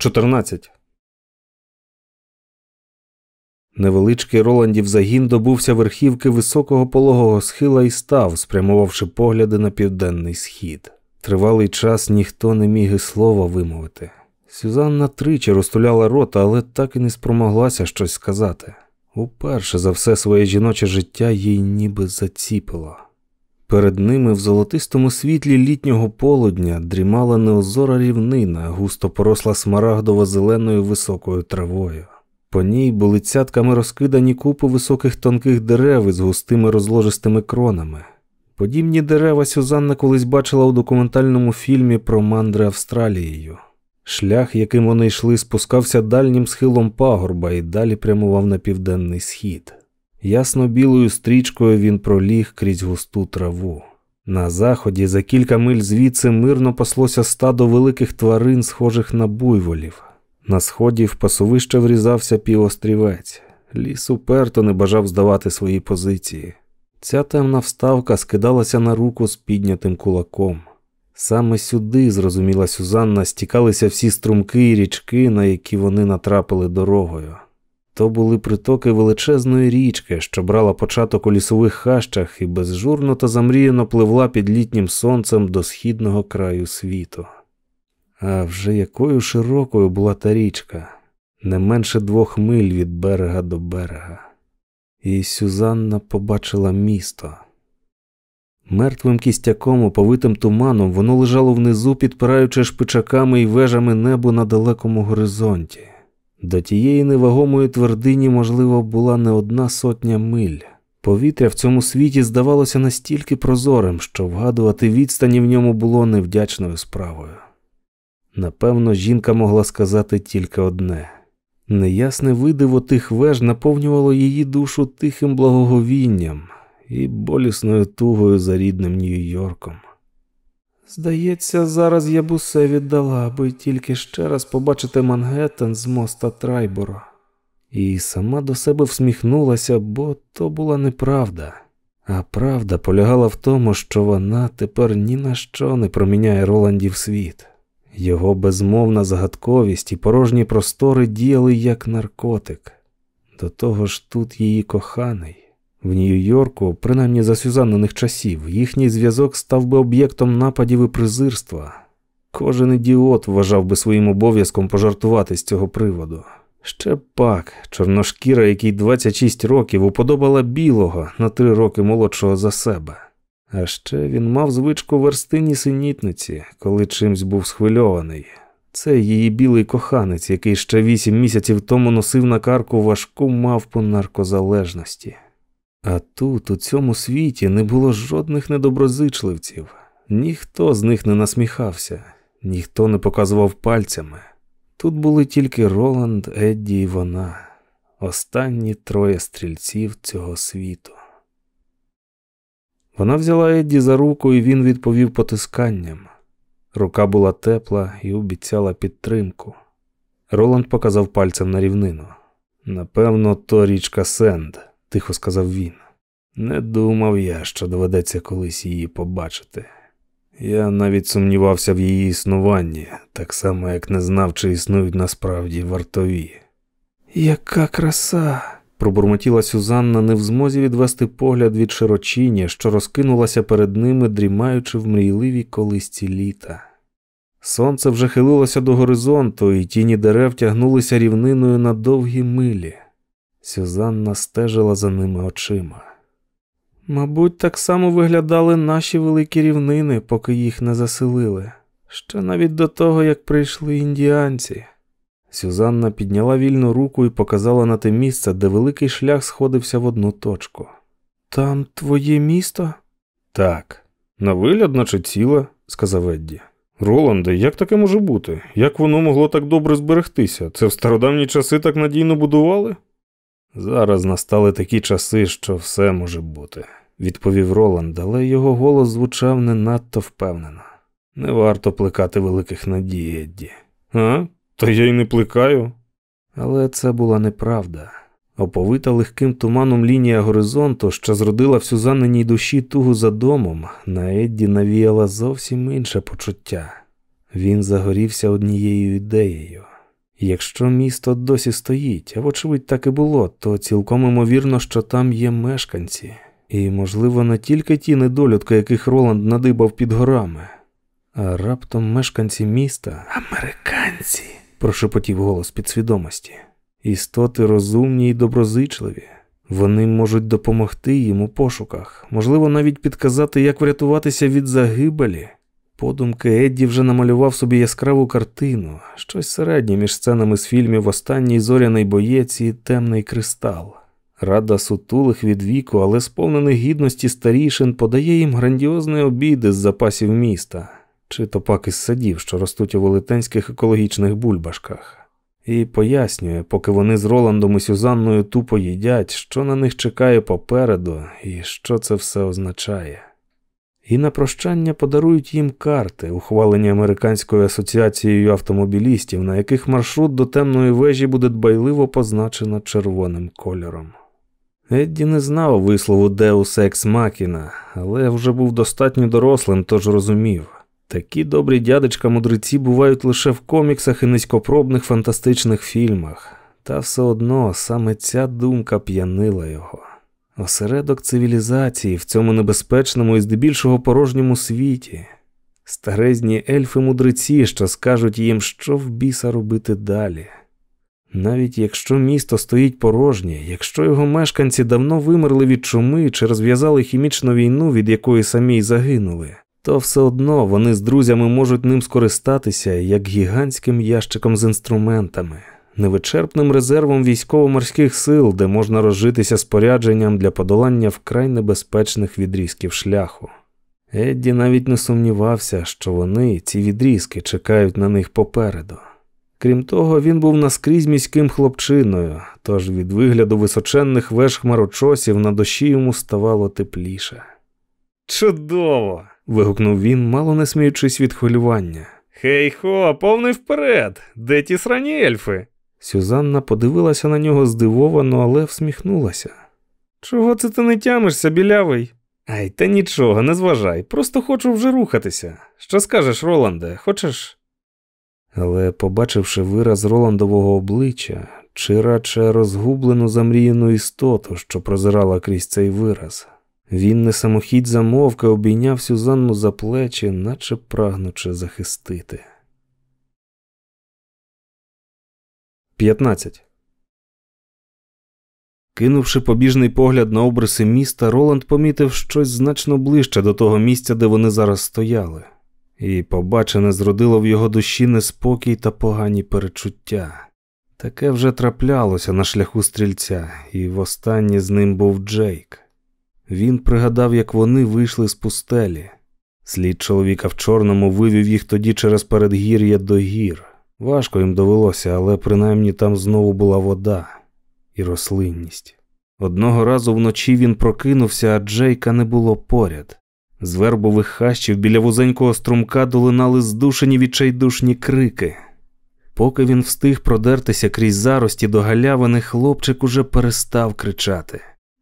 14. Невеличкий Роландів загін добувся верхівки високого пологого схила і став, спрямувавши погляди на південний схід. Тривалий час ніхто не міг і слова вимовити. Сюзанна тричі розтуляла рота, але так і не спромоглася щось сказати. Уперше за все своє жіноче життя їй ніби заціпило. Перед ними в золотистому світлі літнього полудня дрімала неозора рівнина, густо поросла смарагдово зеленою високою травою. По ній були цятками розкидані купи високих тонких дерев із густими розложистими кронами. Подібні дерева Сюзанна колись бачила у документальному фільмі про мандри Австралією. Шлях, яким вони йшли, спускався дальнім схилом пагорба і далі прямував на південний схід. Ясно білою стрічкою він проліг крізь густу траву. На заході, за кілька миль звідси мирно паслося стадо великих тварин, схожих на буйволів. На сході в пасовище врізався півострівець. Ліс уперто не бажав здавати свої позиції. Ця темна вставка скидалася на руку з піднятим кулаком. Саме сюди, зрозуміла Сюзанна, стікалися всі струмки і річки, на які вони натрапили дорогою. То були притоки величезної річки, що брала початок у лісових хащах і безжурно та замріяно пливла під літнім сонцем до східного краю світу. А вже якою широкою була та річка, не менше двох миль від берега до берега. І Сюзанна побачила місто. Мертвим кістяком, оповитим туманом, воно лежало внизу, підпираючи шпичаками і вежами небо на далекому горизонті. До тієї невагомої твердині, можливо, була не одна сотня миль. Повітря в цьому світі здавалося настільки прозорим, що вгадувати відстані в ньому було невдячною справою. Напевно, жінка могла сказати тільки одне неясне видиво тих веж наповнювало її душу тихим благоговінням і болісною тугою за рідним Нью-Йорком. Здається, зараз я б усе віддала, аби тільки ще раз побачити Мангеттен з моста Трайборо. І сама до себе всміхнулася, бо то була неправда. А правда полягала в тому, що вона тепер ні на що не проміняє Роландів світ. Його безмовна загадковість і порожні простори діяли як наркотик. До того ж тут її коханий. В Нью-Йорку, принаймні за Сюзанниних часів, їхній зв'язок став би об'єктом нападів і презирства. Кожен ідіот вважав би своїм обов'язком пожартувати з цього приводу. Ще пак, чорношкіра, який 26 років уподобала білого на три роки молодшого за себе. А ще він мав звичку верстині синітниці, коли чимсь був схвильований. Це її білий коханець, який ще вісім місяців тому носив на карку важку мавпу наркозалежності. А тут, у цьому світі, не було жодних недоброзичливців, ніхто з них не насміхався, ніхто не показував пальцями. Тут були тільки Роланд, Едді і вона, останні троє стрільців цього світу. Вона взяла Едді за руку, і він відповів потисканням. Рука була тепла і обіцяла підтримку. Роланд показав пальцем на рівнину. Напевно, то річка Сенд тихо сказав він. Не думав я, що доведеться колись її побачити. Я навіть сумнівався в її існуванні, так само, як не знав, чи існують насправді вартові. Яка краса! пробурмотіла Сюзанна, не в змозі відвести погляд від широчині, що розкинулася перед ними, дрімаючи в мрійливій колисці літа. Сонце вже хилилося до горизонту, і тіні дерев тягнулися рівниною на довгі милі. Сюзанна стежила за ними очима. Мабуть, так само виглядали наші великі рівнини, поки їх не заселили, ще навіть до того, як прийшли індіанці. Сюзанна підняла вільну руку і показала на те місце, де великий шлях сходився в одну точку. Там твоє місто? Так. На вигляд, наче ціле, сказав Едді. Роланде, як таке може бути? Як воно могло так добре зберегтися? Це в стародавні часи так надійно будували? Зараз настали такі часи, що все може бути, відповів Роланд, але його голос звучав не надто впевнено. Не варто плекати великих надій, Едді. А? Та я й не плекаю. Але це була неправда. Оповита легким туманом лінія горизонту, що зродила в Сюзанниній душі тугу за домом, на Едді навіяла зовсім інше почуття. Він загорівся однією ідеєю. Якщо місто досі стоїть, а вочевидь так і було, то цілком імовірно, що там є мешканці, і, можливо, не тільки ті недолюдки, яких Роланд надибав під горами, а раптом мешканці міста американці, прошепотів голос підсвідомості. Істоти розумні і доброзичливі. Вони можуть допомогти їм у пошуках, можливо, навіть підказати, як врятуватися від загибелі. Подумки Едді вже намалював собі яскраву картину, щось середнє між сценами з фільмів Останній зоряний боєць і темний кристал. Рада сутулих від віку, але сповнених гідності старішин подає їм грандіозний обід із запасів міста, чи то пак із садів, що ростуть у велетенських екологічних бульбашках, і пояснює, поки вони з Роландом і Сюзанною тупо їдять, що на них чекає попереду і що це все означає і на прощання подарують їм карти, ухвалені Американською асоціацією автомобілістів, на яких маршрут до темної вежі буде дбайливо позначено червоним кольором. Едді не знав вислову Deus Ex Machina, але вже був достатньо дорослим, тож розумів. Такі добрі дядечка мудреці бувають лише в коміксах і низькопробних фантастичних фільмах, та все одно саме ця думка п'янила його осередок цивілізації в цьому небезпечному і здебільшого порожньому світі, старезні ельфи-мудреці, що скажуть їм, що в біса робити далі. Навіть якщо місто стоїть порожнє, якщо його мешканці давно вимерли від чуми чи розв'язали хімічну війну, від якої самі й загинули, то все одно вони з друзями можуть ним скористатися як гігантським ящиком з інструментами невичерпним резервом військово-морських сил, де можна розжитися спорядженням для подолання вкрай небезпечних відрізків шляху. Едді навіть не сумнівався, що вони, ці відрізки, чекають на них попереду. Крім того, він був наскрізь міським хлопчиною, тож від вигляду височенних веж хмарочосів на душі йому ставало тепліше. Чудово! вигукнув він, мало не сміючись від хвилювання. Хей хо, повний вперед! Де ті срані ельфи? Сюзанна подивилася на нього здивовано, але всміхнулася. Чого це ти не тямишся, білявий? Ай, та нічого, не зважай, просто хочу вже рухатися. Що скажеш, Роланде, хочеш? Але, побачивши вираз Роландового обличчя, чи радше розгублену замріяну істоту, що прозирала крізь цей вираз, він не самохідь замовки обійняв Сюзанну за плечі, наче прагнучи захистити. 15. Кинувши побіжний погляд на обриси міста, Роланд помітив щось значно ближче до того місця, де вони зараз стояли, і побачене зродило в його душі неспокій та погані перечуття. Таке вже траплялося на шляху стрільця, і востаннє з ним був Джейк. Він пригадав, як вони вийшли з пустелі. Слід чоловіка в чорному вивів їх тоді через передгір'я до гір. Важко їм довелося, але принаймні там знову була вода і рослинність. Одного разу вночі він прокинувся, а Джейка не було поряд. З вербових хащів біля вузенького струмка долинали здушені відчайдушні крики. Поки він встиг продертися крізь зарості до галявини, хлопчик уже перестав кричати.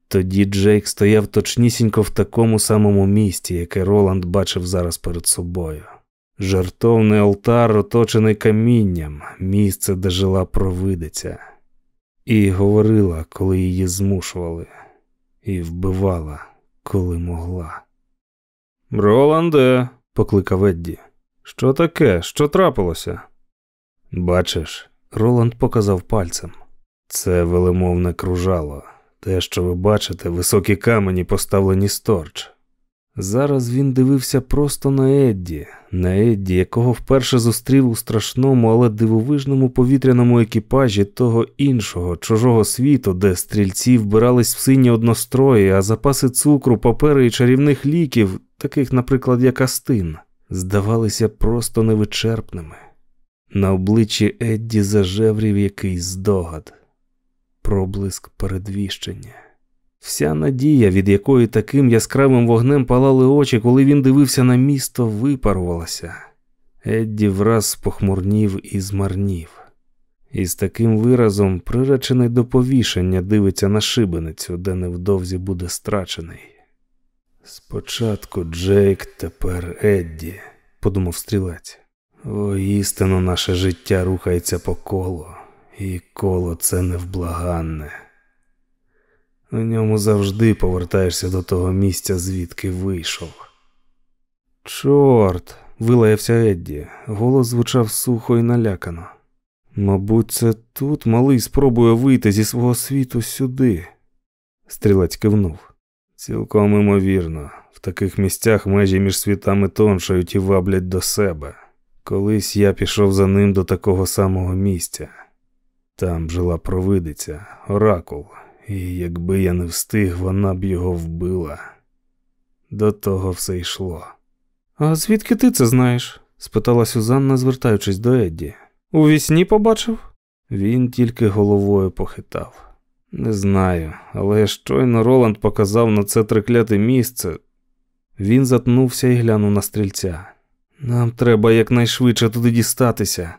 Тоді Джейк стояв точнісінько в такому самому місці, яке Роланд бачив зараз перед собою. Жартовний алтар, оточений камінням, місце, де жила провидиця, і говорила, коли її змушували, і вбивала, коли могла. Роланде, покликав Едді. Що таке? Що трапилося? Бачиш, Роланд показав пальцем. Це велемовне кружало. Те, що ви бачите, високі камені поставлені сторч. Зараз він дивився просто на Едді, на Едді, якого вперше зустрів у страшному, але дивовижному повітряному екіпажі того іншого, чужого світу, де стрільці вбирались в сині однострої, а запаси цукру, папери і чарівних ліків, таких, наприклад, як Астин, здавалися просто невичерпними. На обличчі Едді зажеврів якийсь здогад, проблиск передвіщення. Вся надія, від якої таким яскравим вогнем палали очі, коли він дивився на місто, випарувалася. Едді враз похмурнів і змарнів. І з таким виразом, приречений до повішення, дивиться на шибеницю, де невдовзі буде страчений. Спочатку Джейк, тепер Едді, подумав стрілець. О, істину наше життя рухається по колу, і коло це невблаганне. У ньому завжди повертаєшся до того місця, звідки вийшов. Чорт, вилаявся Едді, голос звучав сухо і налякано. Мабуть, це тут малий спробує вийти зі свого світу сюди. Стрілець кивнув. Цілком імовірно, в таких місцях межі між світами тоншають і ваблять до себе. Колись я пішов за ним до такого самого місця. Там жила провидиця, оракул, і якби я не встиг, вона б його вбила. До того все йшло. А звідки ти це знаєш? спитала Сюзанна, звертаючись до Едді. У вісні побачив? Він тільки головою похитав. Не знаю, але щойно Роланд показав на це трикляте місце. Він затнувся і глянув на стрільця. Нам треба якнайшвидше туди дістатися.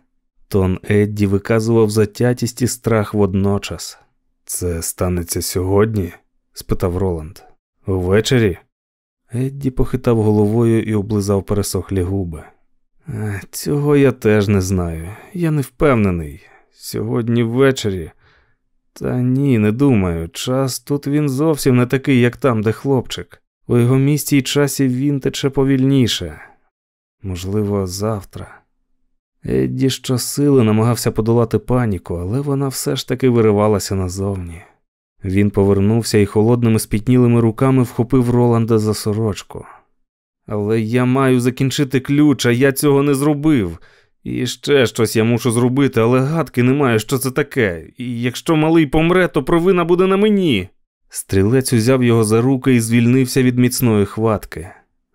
Тон Едді виказував затятість і страх водночас. Це станеться сьогодні? спитав Роланд. Увечері? Едді похитав головою і облизав пересохлі губи. Цього я теж не знаю. Я не впевнений. Сьогодні ввечері. Та ні, не думаю. Час тут він зовсім не такий, як там, де хлопчик. У його місті й часі він тече повільніше. Можливо, завтра. Едді щосили намагався подолати паніку, але вона все ж таки виривалася назовні. Він повернувся і холодними спітнілими руками вхопив Роланда за сорочку. Але я маю закінчити ключ, а я цього не зробив. І ще щось я мушу зробити, але гадки немає, що це таке. І якщо малий помре, то провина буде на мені. Стрілець узяв його за руки і звільнився від міцної хватки.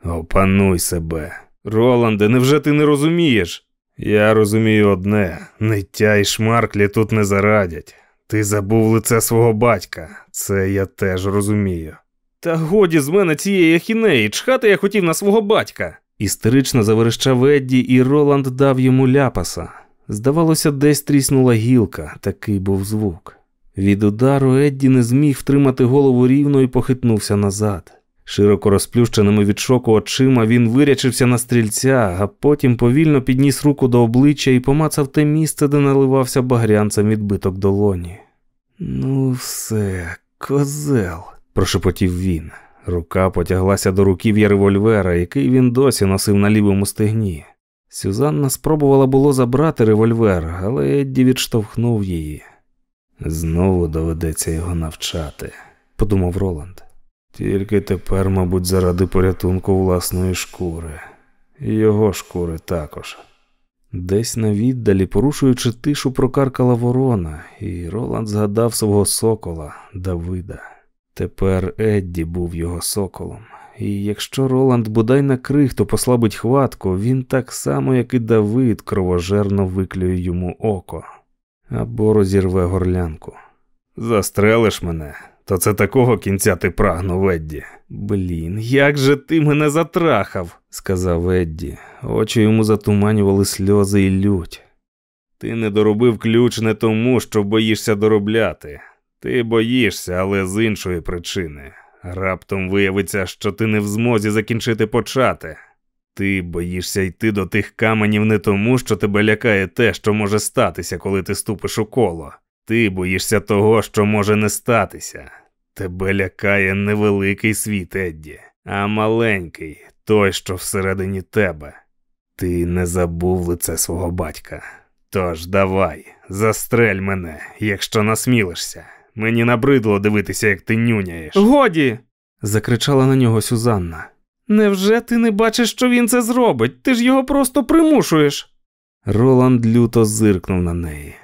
Опануй себе. Роланде, невже ти не розумієш? Я розумію одне ниття і шмарклі тут не зарадять. Ти забув лице свого батька, це я теж розумію. Та годі з мене цієї ахінеї, чхати я хотів на свого батька. Істерично заверещав Едді, і Роланд дав йому ляпаса. Здавалося, десь тріснула гілка, такий був звук. Від удару Едді не зміг втримати голову рівно і похитнувся назад. Широко розплющеними від шоку очима він вирячився на стрільця, а потім повільно підніс руку до обличчя і помацав те місце, де наливався багрянцем відбиток долоні. Ну, все, козел, прошепотів він. Рука потяглася до руків'я револьвера, який він досі носив на лівому стегні. Сюзанна спробувала було забрати револьвер, але Едді відштовхнув її. Знову доведеться його навчати, подумав Роланд. Тільки тепер, мабуть, заради порятунку власної шкури, його шкури також. Десь на віддалі, порушуючи тишу, прокаркала ворона, і Роланд згадав свого сокола Давида. Тепер Едді був його соколом, і якщо Роланд бодай на крихту послабить хватку, він так само, як і Давид, кровожерно виклює йому око або розірве горлянку. Застрелиш мене, то це такого кінця ти прагнув, Едді. Блін, як же ти мене затрахав, сказав Едді. Очі йому затуманювали сльози і лють. Ти не доробив ключ не тому, що боїшся доробляти. Ти боїшся, але з іншої причини. Раптом виявиться, що ти не в змозі закінчити почати. Ти боїшся йти до тих каменів не тому, що тебе лякає те, що може статися, коли ти ступиш у коло. Ти боїшся того, що може не статися. Тебе лякає не великий світ, Едді, а маленький, той, що всередині тебе. Ти не забув лице свого батька. Тож давай, застрель мене, якщо насмілишся. Мені набридло дивитися, як ти нюняєш. Годі. закричала на нього Сюзанна. Невже ти не бачиш, що він це зробить? Ти ж його просто примушуєш. Роланд люто зиркнув на неї.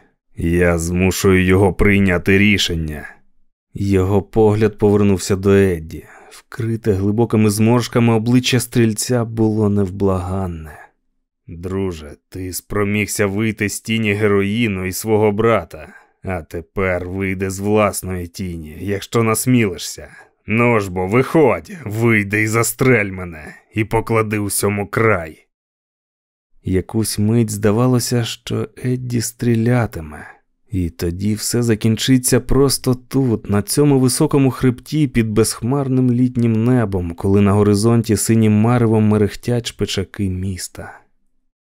Я змушую його прийняти рішення. Його погляд повернувся до Едді. Вкрите глибокими зморшками обличчя стрільця було невблаганне. Друже, ти спромігся вийти з тіні героїну і свого брата, а тепер вийде з власної тіні, якщо насмілишся. Ну ж бо, виходь, вийди і застрель мене, і поклади усьому край. Якусь мить здавалося, що Едді стрілятиме, і тоді все закінчиться просто тут, на цьому високому хребті під безхмарним літнім небом, коли на горизонті синім маревом мерехтять шпичаки міста.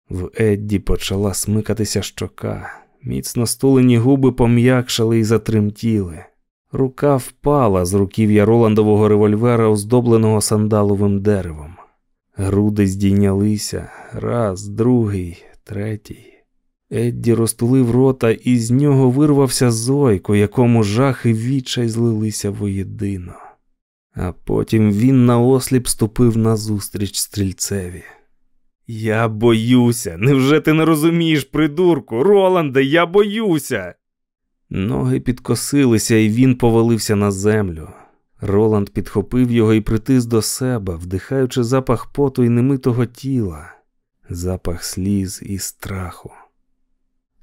В Едді почала смикатися щока, міцно стулені губи пом'якшали і затремтіли. Рука впала з руків'я Роландового револьвера, оздобленого сандаловим деревом. Груди здійнялися раз, другий, третій. Едді розтулив рота, і з нього вирвався зойк, у якому жах і відчай злилися воєдино. А потім він наосліп ступив назустріч стрільцеві. Я боюся, невже ти не розумієш, придурку? Роланде, я боюся. Ноги підкосилися, і він повалився на землю. Роланд підхопив його і притис до себе, вдихаючи запах поту і немитого тіла, запах сліз і страху.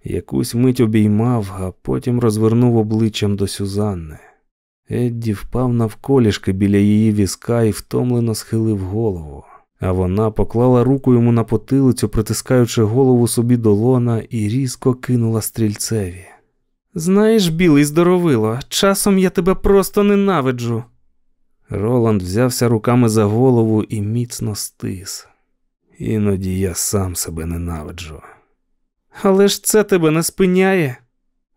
Якусь мить обіймав, а потім розвернув обличчям до Сюзанни. Едді впав навколішки біля її візка і втомлено схилив голову, а вона поклала руку йому на потилицю, притискаючи голову собі до лона, і різко кинула стрільцеві. Знаєш, білий здоровило, часом я тебе просто ненавиджу. Роланд взявся руками за голову і міцно стис. Іноді я сам себе ненавиджу. Але ж це тебе не спиняє.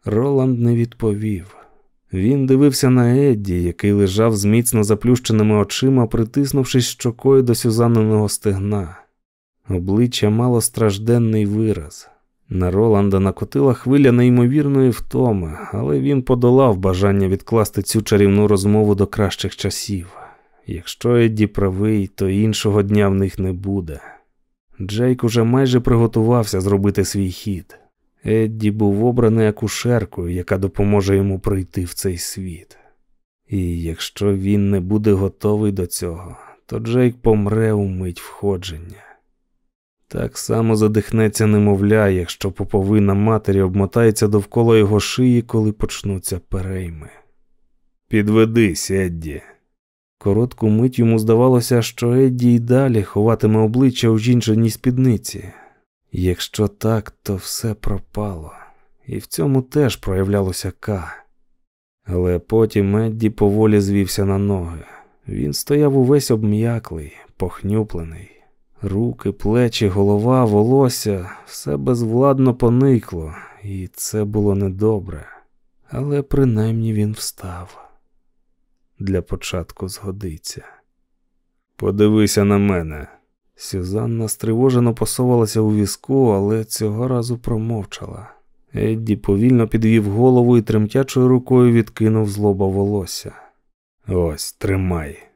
Роланд не відповів. Він дивився на Едді, який лежав з міцно заплющеними очима, притиснувшись щокою до сюзаненого стегна. Обличчя мало стражденний вираз. На Роланда накотила хвиля неймовірної втоми, але він подолав бажання відкласти цю чарівну розмову до кращих часів. Якщо Едді правий, то іншого дня в них не буде. Джейк уже майже приготувався зробити свій хід. Едді був обраний акушеркою, яка допоможе йому прийти в цей світ. І якщо він не буде готовий до цього, то Джейк помре у мить входження. Так само задихнеться немовля, якщо поповина матері обмотається довкола його шиї, коли почнуться перейми. Підведись, Едді. Коротку мить йому здавалося, що Едді й далі ховатиме обличчя у жінчиній спідниці. Якщо так, то все пропало, і в цьому теж проявлялося К. Але потім Едді поволі звівся на ноги. Він стояв увесь обм'яклий, похнюплений. Руки, плечі, голова, волосся все безвладно поникло, і це було недобре. Але принаймні він встав. Для початку згодиться. Подивися на мене. Сюзанна стривожено посовалася у візку, але цього разу промовчала. Едді повільно підвів голову і тремтячою рукою відкинув злоба волосся. Ось, тримай.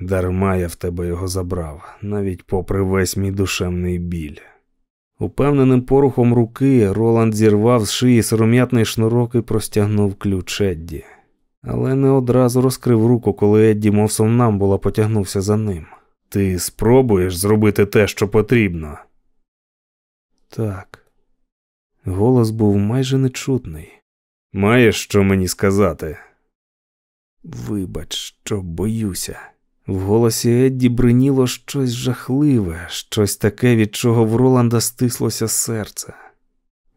Дарма я в тебе його забрав, навіть попри весь мій душевний біль. Упевненим порухом руки Роланд зірвав з шиї сором'ятний шнурок і простягнув ключ Едді. Але не одразу розкрив руку, коли Едді, мов сомнамбула, потягнувся за ним. Ти спробуєш зробити те, що потрібно? Так. Голос був майже нечутний. Маєш що мені сказати? Вибач, що боюся. В голосі Едді бриніло щось жахливе, щось таке, від чого в Роланда стислося серце.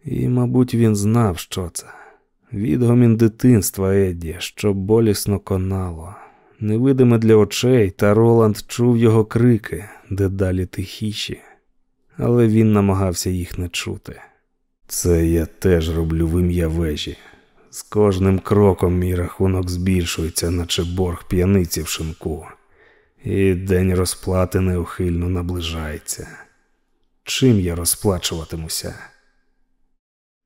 І, мабуть, він знав, що це. Відгомін дитинства Едді, що болісно конало, невидиме для очей, та Роланд чув його крики, дедалі тихіші, але він намагався їх не чути. Це я теж роблю в ім'я вежі. З кожним кроком мій рахунок збільшується, наче борг п'яниці в шинку і день розплати неухильно наближається. Чим я розплачуватимуся?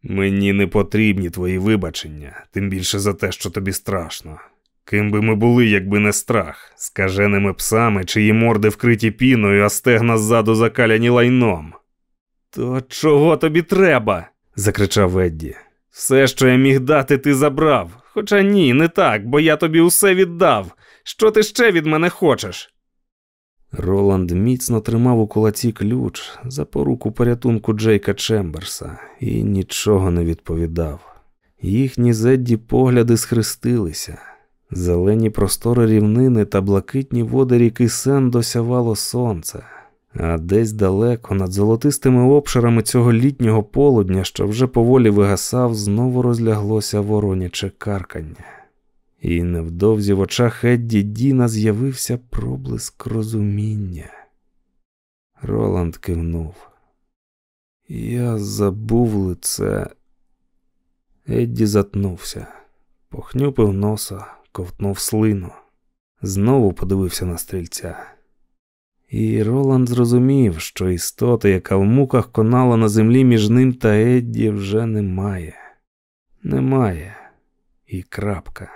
Мені не потрібні твої вибачення, тим більше за те, що тобі страшно. Ким би ми були, якби не страх, скаженими псами, чиї морди вкриті піною, а стегна ззаду закаляні лайном. То чого тобі треба? закричав Едді. Все, що я міг дати, ти забрав. Хоча ні, не так, бо я тобі усе віддав. Що ти ще від мене хочеш? Роланд міцно тримав у кулаці ключ за поруку порятунку Джейка Чемберса і нічого не відповідав. Їхні зедді погляди схрестилися. Зелені простори рівнини та блакитні води ріки Сен досявало сонце, а десь далеко над золотистими обширами цього літнього полудня, що вже поволі вигасав, знову розляглося вороняче каркання і невдовзі в очах Едді Діна з'явився проблиск розуміння. Роланд кивнув. Я забув лице. Едді затнувся, похнюпив носа, ковтнув слину, знову подивився на стрільця. І Роланд зрозумів, що істоти, яка в муках конала на землі між ним та Едді, вже немає. Немає. І крапка.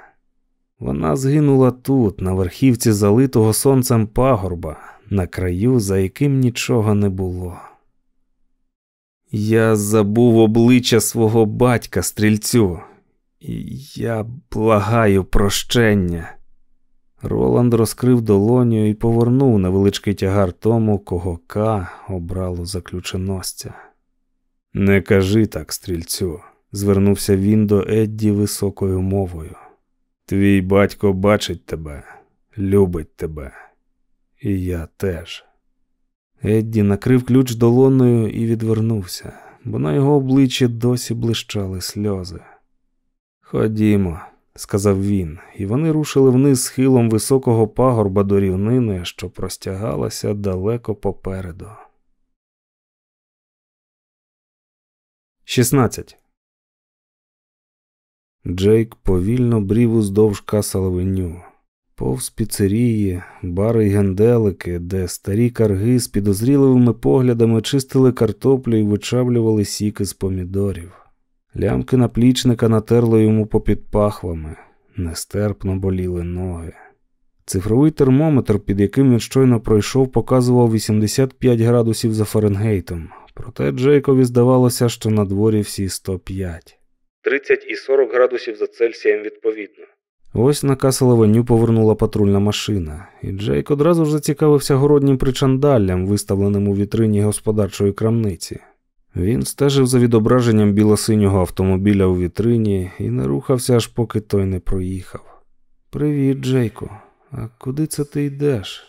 Вона згинула тут, на верхівці залитого сонцем пагорба, на краю, за яким нічого не було. Я забув обличчя свого батька стрільцю, і я благаю прощення. Роланд розкрив долоню і повернув невеличкий тягар тому, кого К обрало заключеносця. Не кажи так, стрільцю, звернувся він до Едді високою мовою. Твій батько бачить тебе, любить тебе, і я теж. Едді накрив ключ долоною і відвернувся, бо на його обличчі досі блищали сльози. Ходімо, сказав він, і вони рушили вниз схилом високого пагорба до рівнини, що простягалася далеко попереду. 16. Джейк повільно брів уздовж касаловеню, повз піцерії, бари й генделики, де старі карги з підозріливими поглядами чистили картоплю і вичавлювали сіки з помідорів. Лямки наплічника натерли йому попід пахвами, нестерпно боліли ноги. Цифровий термометр, під яким він щойно пройшов, показував 85 градусів за Фаренгейтом, проте Джейкові здавалося, що на дворі всі 105. 30 і 40 градусів за Цельсієм відповідно. Ось на Каселевеню повернула патрульна машина, і Джейк одразу ж зацікавився городнім причандаллям, виставленим у вітрині господарчої крамниці. Він стежив за відображенням білосинього автомобіля у вітрині і не рухався, аж поки той не проїхав. Привіт, Джейку, а куди це ти йдеш?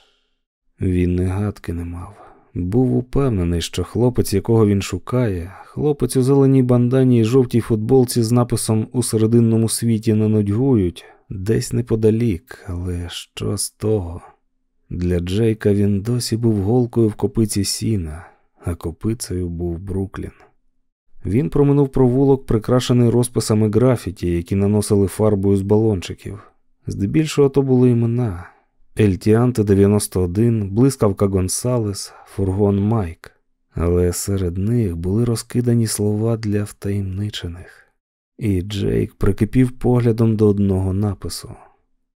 Він не гадки не мав. Був упевнений, що хлопець, якого він шукає, хлопець у зеленій бандані і жовтій футболці з написом у серединному світі не нудьгують, десь неподалік, але що з того? Для Джейка він досі був голкою в копиці сіна, а копицею був Бруклін. Він проминув провулок, прикрашений розписами графіті, які наносили фарбою з балончиків. Здебільшого то були імена Ельтіанте 91, блискавка Гонсалес, фургон Майк. Але серед них були розкидані слова для втаємничених. І Джейк прикипів поглядом до одного напису: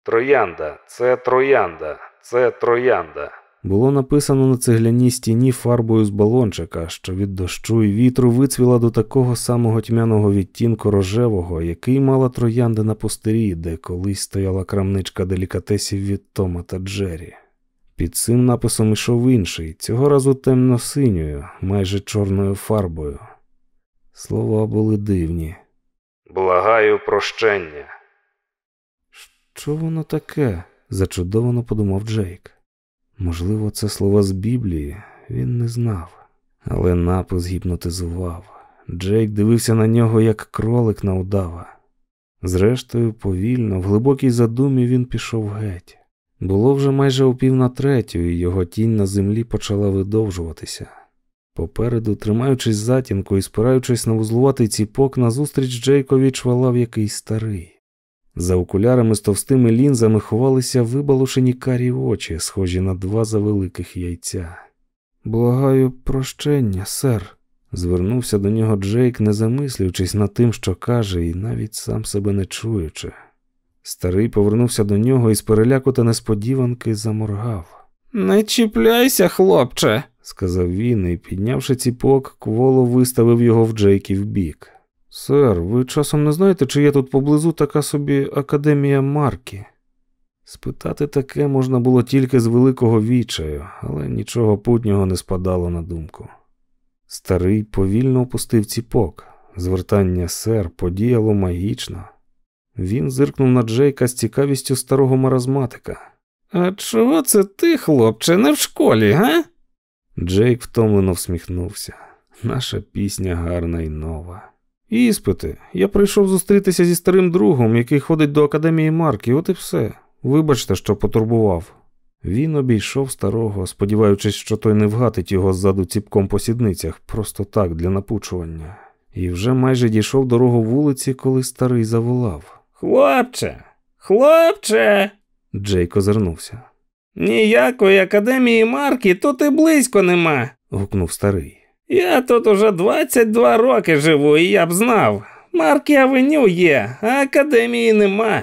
Троянда, це троянда, це троянда. Було написано на цегляній стіні фарбою з балончика, що від дощу і вітру вицвіла до такого самого тьмяного відтінку рожевого, який мала троянда на пустирі, де колись стояла крамничка делікатесів від Тома та Джері. Під цим написом ішов інший, цього разу темно-синьою, майже чорною фарбою. Слова були дивні. Благаю прощення. Що воно таке? зачудовано подумав Джейк. Можливо, це слова з Біблії, він не знав, але напис гіпнотизував. Джейк дивився на нього, як кролик на удава. Зрештою, повільно, в глибокій задумі він пішов геть. Було вже майже о пів на третю, і його тінь на землі почала видовжуватися. Попереду, тримаючись затінку і спираючись на вузлуватий ціпок, назустріч Джейкові чвалав якийсь старий. За окулярами з товстими лінзами ховалися вибалушені карі очі, схожі на два завеликих яйця. Благаю прощення, сер, звернувся до нього Джейк, не замислюючись над тим, що каже, і навіть сам себе не чуючи. Старий повернувся до нього і з переляку та несподіванки заморгав. Не чіпляйся, хлопче, сказав він і, піднявши ціпок, кволо виставив його в Джейків бік. Сер, ви часом не знаєте, чи є тут поблизу така собі академія Марки? Спитати таке можна було тільки з великого вічаю, але нічого путнього не спадало на думку. Старий повільно опустив ціпок. Звертання сер подіяло магічно. Він зиркнув на Джейка з цікавістю старого маразматика. А чого це ти, хлопче, не в школі, га? Джейк втомлено всміхнувся. Наша пісня гарна і нова. Іспити. Я прийшов зустрітися зі старим другом, який ходить до академії Марки, от і все. Вибачте, що потурбував. Він обійшов старого, сподіваючись, що той не вгатить його ззаду ціпком по сідницях, просто так, для напучування, і вже майже дійшов дорогу вулиці, коли старий заволав. Хлопче, хлопче. Джейк озирнувся. Ніякої академії Марки тут і близько нема. гукнув старий. Я тут уже 22 роки живу, і я б знав. Марки Авеню є, а академії нема.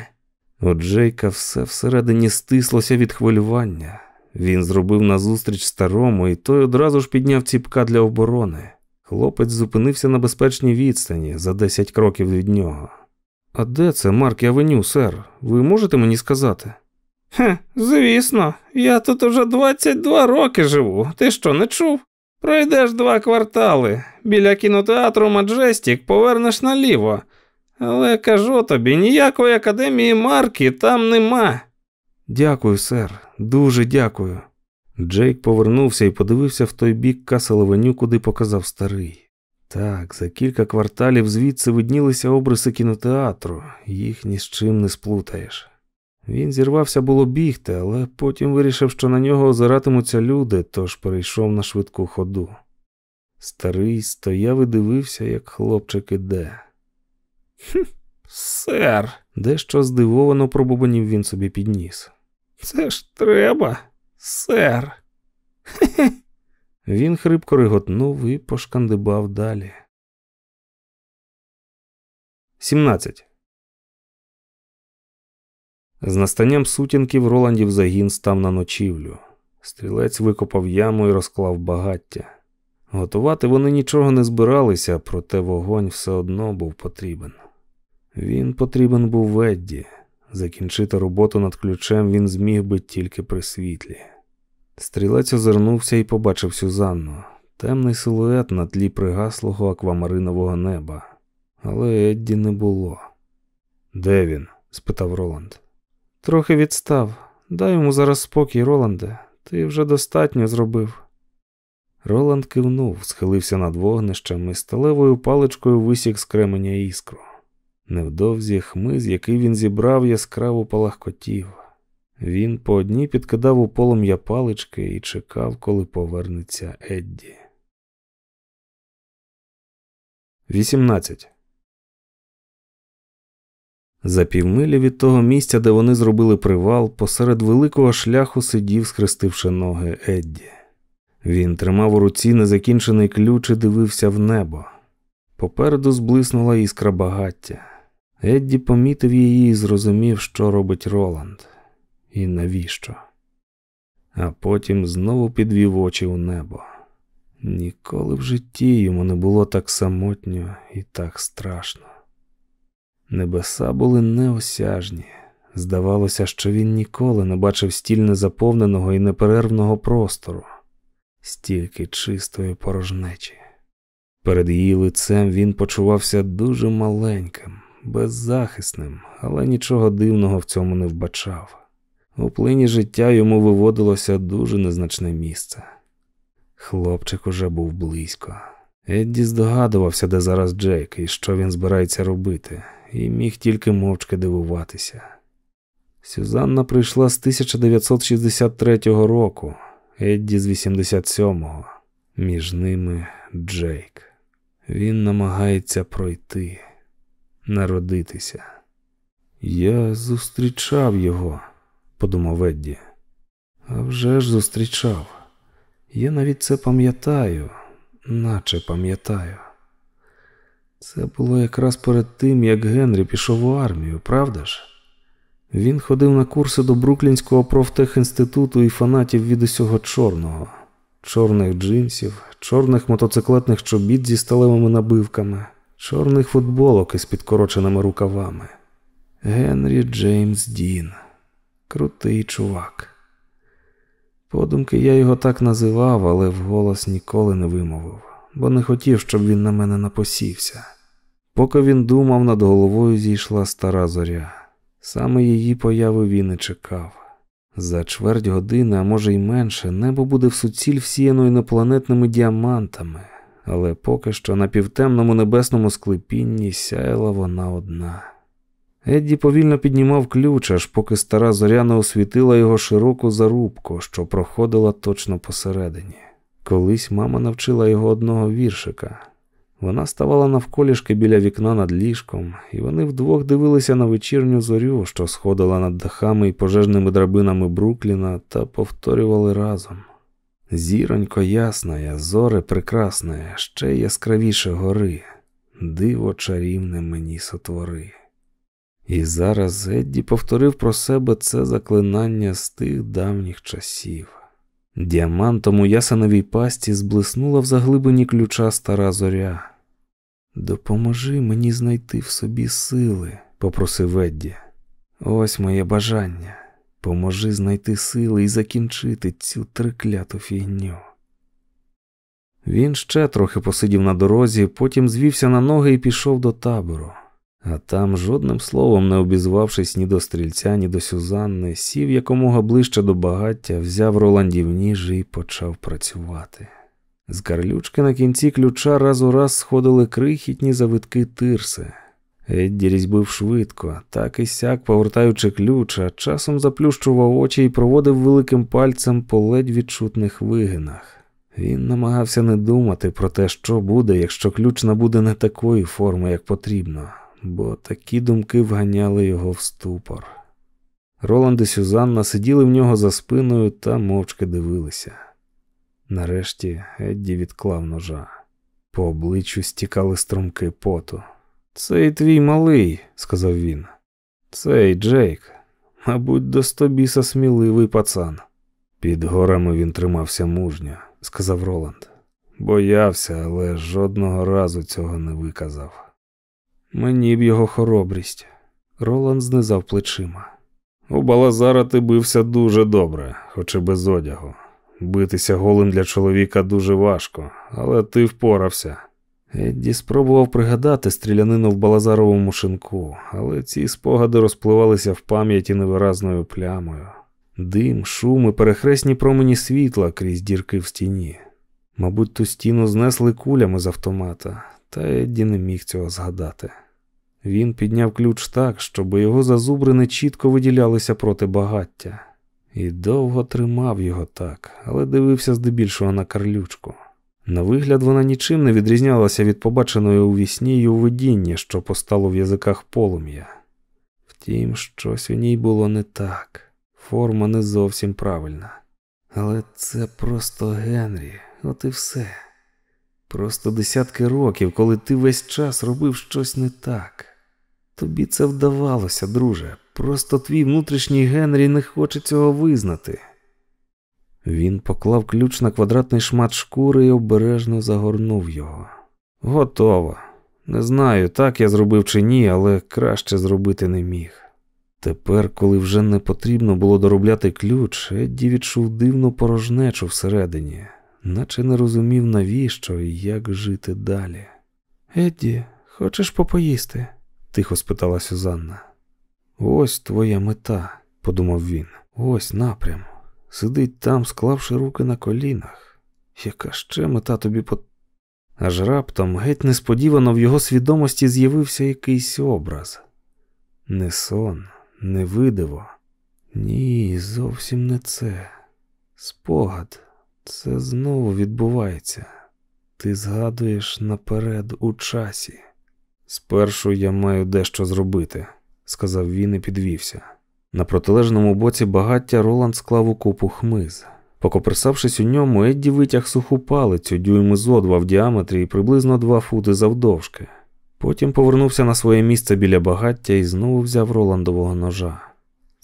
У Джейка все всередині стислося від хвилювання. Він зробив назустріч старому, і той одразу ж підняв ціпка для оборони. Хлопець зупинився на безпечній відстані за 10 кроків від нього. А де це Маркі-авеню, сер? Ви можете мені сказати? Хе, звісно, я тут уже 22 роки живу. Ти що, не чув? Пройдеш два квартали. Біля кінотеатру Маджестік повернеш наліво. Але кажу тобі, ніякої академії Маркі там нема. Дякую, сер, дуже дякую. Джейк повернувся і подивився в той бік Касл-авеню, куди показав старий. Так, за кілька кварталів звідси виднілися обриси кінотеатру, їх ні з чим не сплутаєш. Він зірвався було бігти, але потім вирішив, що на нього озиратимуться люди, тож перейшов на швидку ходу. Старий стояв і дивився, як хлопчик іде. Хм, Сер, дещо здивовано пробубанів він собі підніс. Це ж треба, сер. Він хрипко риготнув і пошкандибав далі. 17. З настанням сутінків Роландів загін став на ночівлю. Стрілець викопав яму і розклав багаття. Готувати вони нічого не збиралися, проте вогонь все одно був потрібен. Він потрібен був Ведді. Закінчити роботу над ключем він зміг би тільки при світлі. Стрілець озирнувся і побачив Сюзанну, темний силует на тлі пригаслого аквамаринового неба. Але Едді не було. Де він? спитав Роланд. Трохи відстав. Дай йому зараз спокій, Роланде. Ти вже достатньо зробив. Роланд кивнув, схилився над вогнищем і сталевою паличкою висік з кременя іскру. Невдовзі хмиз, який він зібрав, яскраво палахкотів. Він по одній підкидав у полум'я палички і чекав, коли повернеться Едді. 18. За півмилі від того місця, де вони зробили привал, посеред великого шляху сидів, схрестивши ноги Едді. Він тримав у руці незакінчений ключ і дивився в небо. Попереду зблиснула іскра багаття. Едді помітив її і зрозумів, що робить Роланд, і навіщо. А потім знову підвів очі у небо. Ніколи в житті йому не було так самотньо і так страшно. Небеса були неосяжні. Здавалося, що він ніколи не бачив стіль незаповненого і неперервного простору, стільки чистої порожнечі. Перед її лицем він почувався дуже маленьким, беззахисним, але нічого дивного в цьому не вбачав. У плині життя йому виводилося дуже незначне місце. Хлопчик уже був близько. Едді здогадувався, де зараз Джейк і що він збирається робити, і міг тільки мовчки дивуватися. Сюзанна прийшла з 1963 року, Едді з 87-го, між ними Джейк. Він намагається пройти, народитися. Я зустрічав його, подумав Едді. А вже ж зустрічав. Я навіть це пам'ятаю, наче пам'ятаю. Це було якраз перед тим, як Генрі пішов у армію, правда ж? Він ходив на курси до Бруклінського профтехінституту і фанатів від усього чорного, чорних джинсів, чорних мотоциклетних чобіт зі сталевими набивками, чорних футболок із підкороченими рукавами. Генрі Джеймс Дін. Крутий чувак. Подумки я його так називав, але вголос ніколи не вимовив, бо не хотів, щоб він на мене напосівся. Поки він думав, над головою зійшла стара зоря. Саме її появи він і чекав. За чверть години, а може й менше, небо буде в суціль всіяно інопланетними діамантами, але поки що на півтемному небесному склепінні сяяла вона одна. Едді повільно піднімав ключ, аж поки стара зоря не освітила його широку зарубку, що проходила точно посередині. Колись мама навчила його одного віршика. Вона ставала навколішки біля вікна над ліжком, і вони вдвох дивилися на вечірню зорю, що сходила над дахами і пожежними драбинами Брукліна, та повторювали разом. Зіронько ясна, зоре прекрасне, ще яскравіше гори, диво чарівне мені сотвори. І зараз Едді повторив про себе це заклинання з тих давніх часів. Діамантом у ясеновій пасті зблиснула в заглибині ключа стара зоря. Допоможи мені знайти в собі сили, попросив Едді. Ось моє бажання. Поможи знайти сили і закінчити цю трикляту фігню. Він ще трохи посидів на дорозі, потім звівся на ноги і пішов до табору. А там, жодним словом не обізвавшись ні до стрільця, ні до Сюзанни, сів якомога ближче до багаття, взяв Роландів ніж і почав працювати. З карлючки на кінці ключа раз у раз сходили крихітні завитки тирси. Едді різьбив швидко, так і сяк, повертаючи ключ, а часом заплющував очі і проводив великим пальцем по ледь відчутних вигинах. Він намагався не думати про те, що буде, якщо ключ набуде не такої форми, як потрібно бо такі думки вганяли його в ступор. Роланд і Сюзанна сиділи в нього за спиною та мовчки дивилися. Нарешті Едді відклав ножа. По обличчю стікали струмки поту. Цей твій малий, сказав він. Цей Джейк, мабуть, до стобіса сміливий пацан. Під горами він тримався мужньо, сказав Роланд. Боявся, але жодного разу цього не виказав. Мені б його хоробрість. Роланд знизав плечима. У Балазара ти бився дуже добре, хоч і без одягу. Битися голим для чоловіка дуже важко, але ти впорався. Едді спробував пригадати стрілянину в Балазаровому шинку, але ці спогади розпливалися в пам'яті невиразною плямою. Дим, шум і перехресні промені світла крізь дірки в стіні. Мабуть, ту стіну знесли кулями з автомата, та Едді не міг цього згадати. Він підняв ключ так, щоб його зазубрини чітко виділялися проти багаття, і довго тримав його так, але дивився здебільшого на карлючку. На вигляд, вона нічим не відрізнялася від побаченої у вісні й у видінні, що постало в язиках полум'я. Втім, щось у ній було не так, форма не зовсім правильна. Але це просто Генрі, от і все. Просто десятки років, коли ти весь час робив щось не так. Тобі це вдавалося, друже. Просто твій внутрішній Генрі не хоче цього визнати. Він поклав ключ на квадратний шмат шкури і обережно загорнув його. Готово. Не знаю, так я зробив чи ні, але краще зробити не міг. Тепер, коли вже не потрібно було доробляти ключ, Едді відчув дивну порожнечу всередині, наче не розумів, навіщо і як жити далі. Едді, хочеш попоїсти? тихо спитала Сюзанна. Ось твоя мета, подумав він. Ось напрям. Сидить там, склавши руки на колінах. Яка ще мета тобі по. Аж раптом, геть несподівано в його свідомості з'явився якийсь образ. Не сон, не видиво. Ні, зовсім не це. Спогад, це знову відбувається. Ти згадуєш наперед у часі. Спершу я маю дещо зробити, сказав він і підвівся. На протилежному боці багаття Роланд склав у купу хмиз. Покоперсавшись у ньому, Едді витяг суху палицю дюйми зо два в діаметрі і приблизно два фути завдовжки. Потім повернувся на своє місце біля багаття і знову взяв Роландового ножа.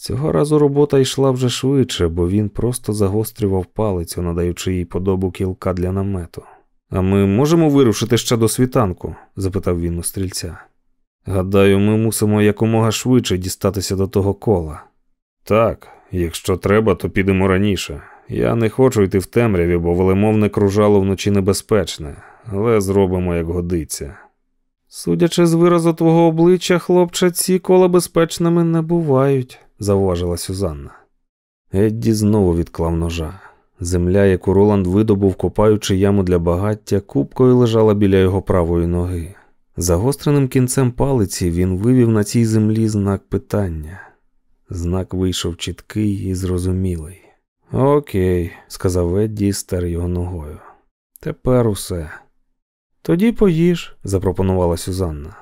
Цього разу робота йшла вже швидше, бо він просто загострював палицю, надаючи їй подобу кілка для намету. А ми можемо вирушити ще до світанку? запитав він у стрільця. Гадаю, ми мусимо якомога швидше дістатися до того кола. Так, якщо треба, то підемо раніше. Я не хочу йти в темряві, бо велемовне кружало вночі небезпечне, але зробимо, як годиться. Судячи з виразу твого обличчя, хлопче, ці кола безпечними не бувають, зауважила Сюзанна. Едді знову відклав ножа. Земля, яку Роланд видобув, копаючи яму для багаття, купкою лежала біля його правої ноги. Загостреним кінцем палиці він вивів на цій землі знак питання. Знак вийшов чіткий і зрозумілий. Окей, сказав Едді і стер його ногою. Тепер усе. Тоді поїж, запропонувала Сюзанна.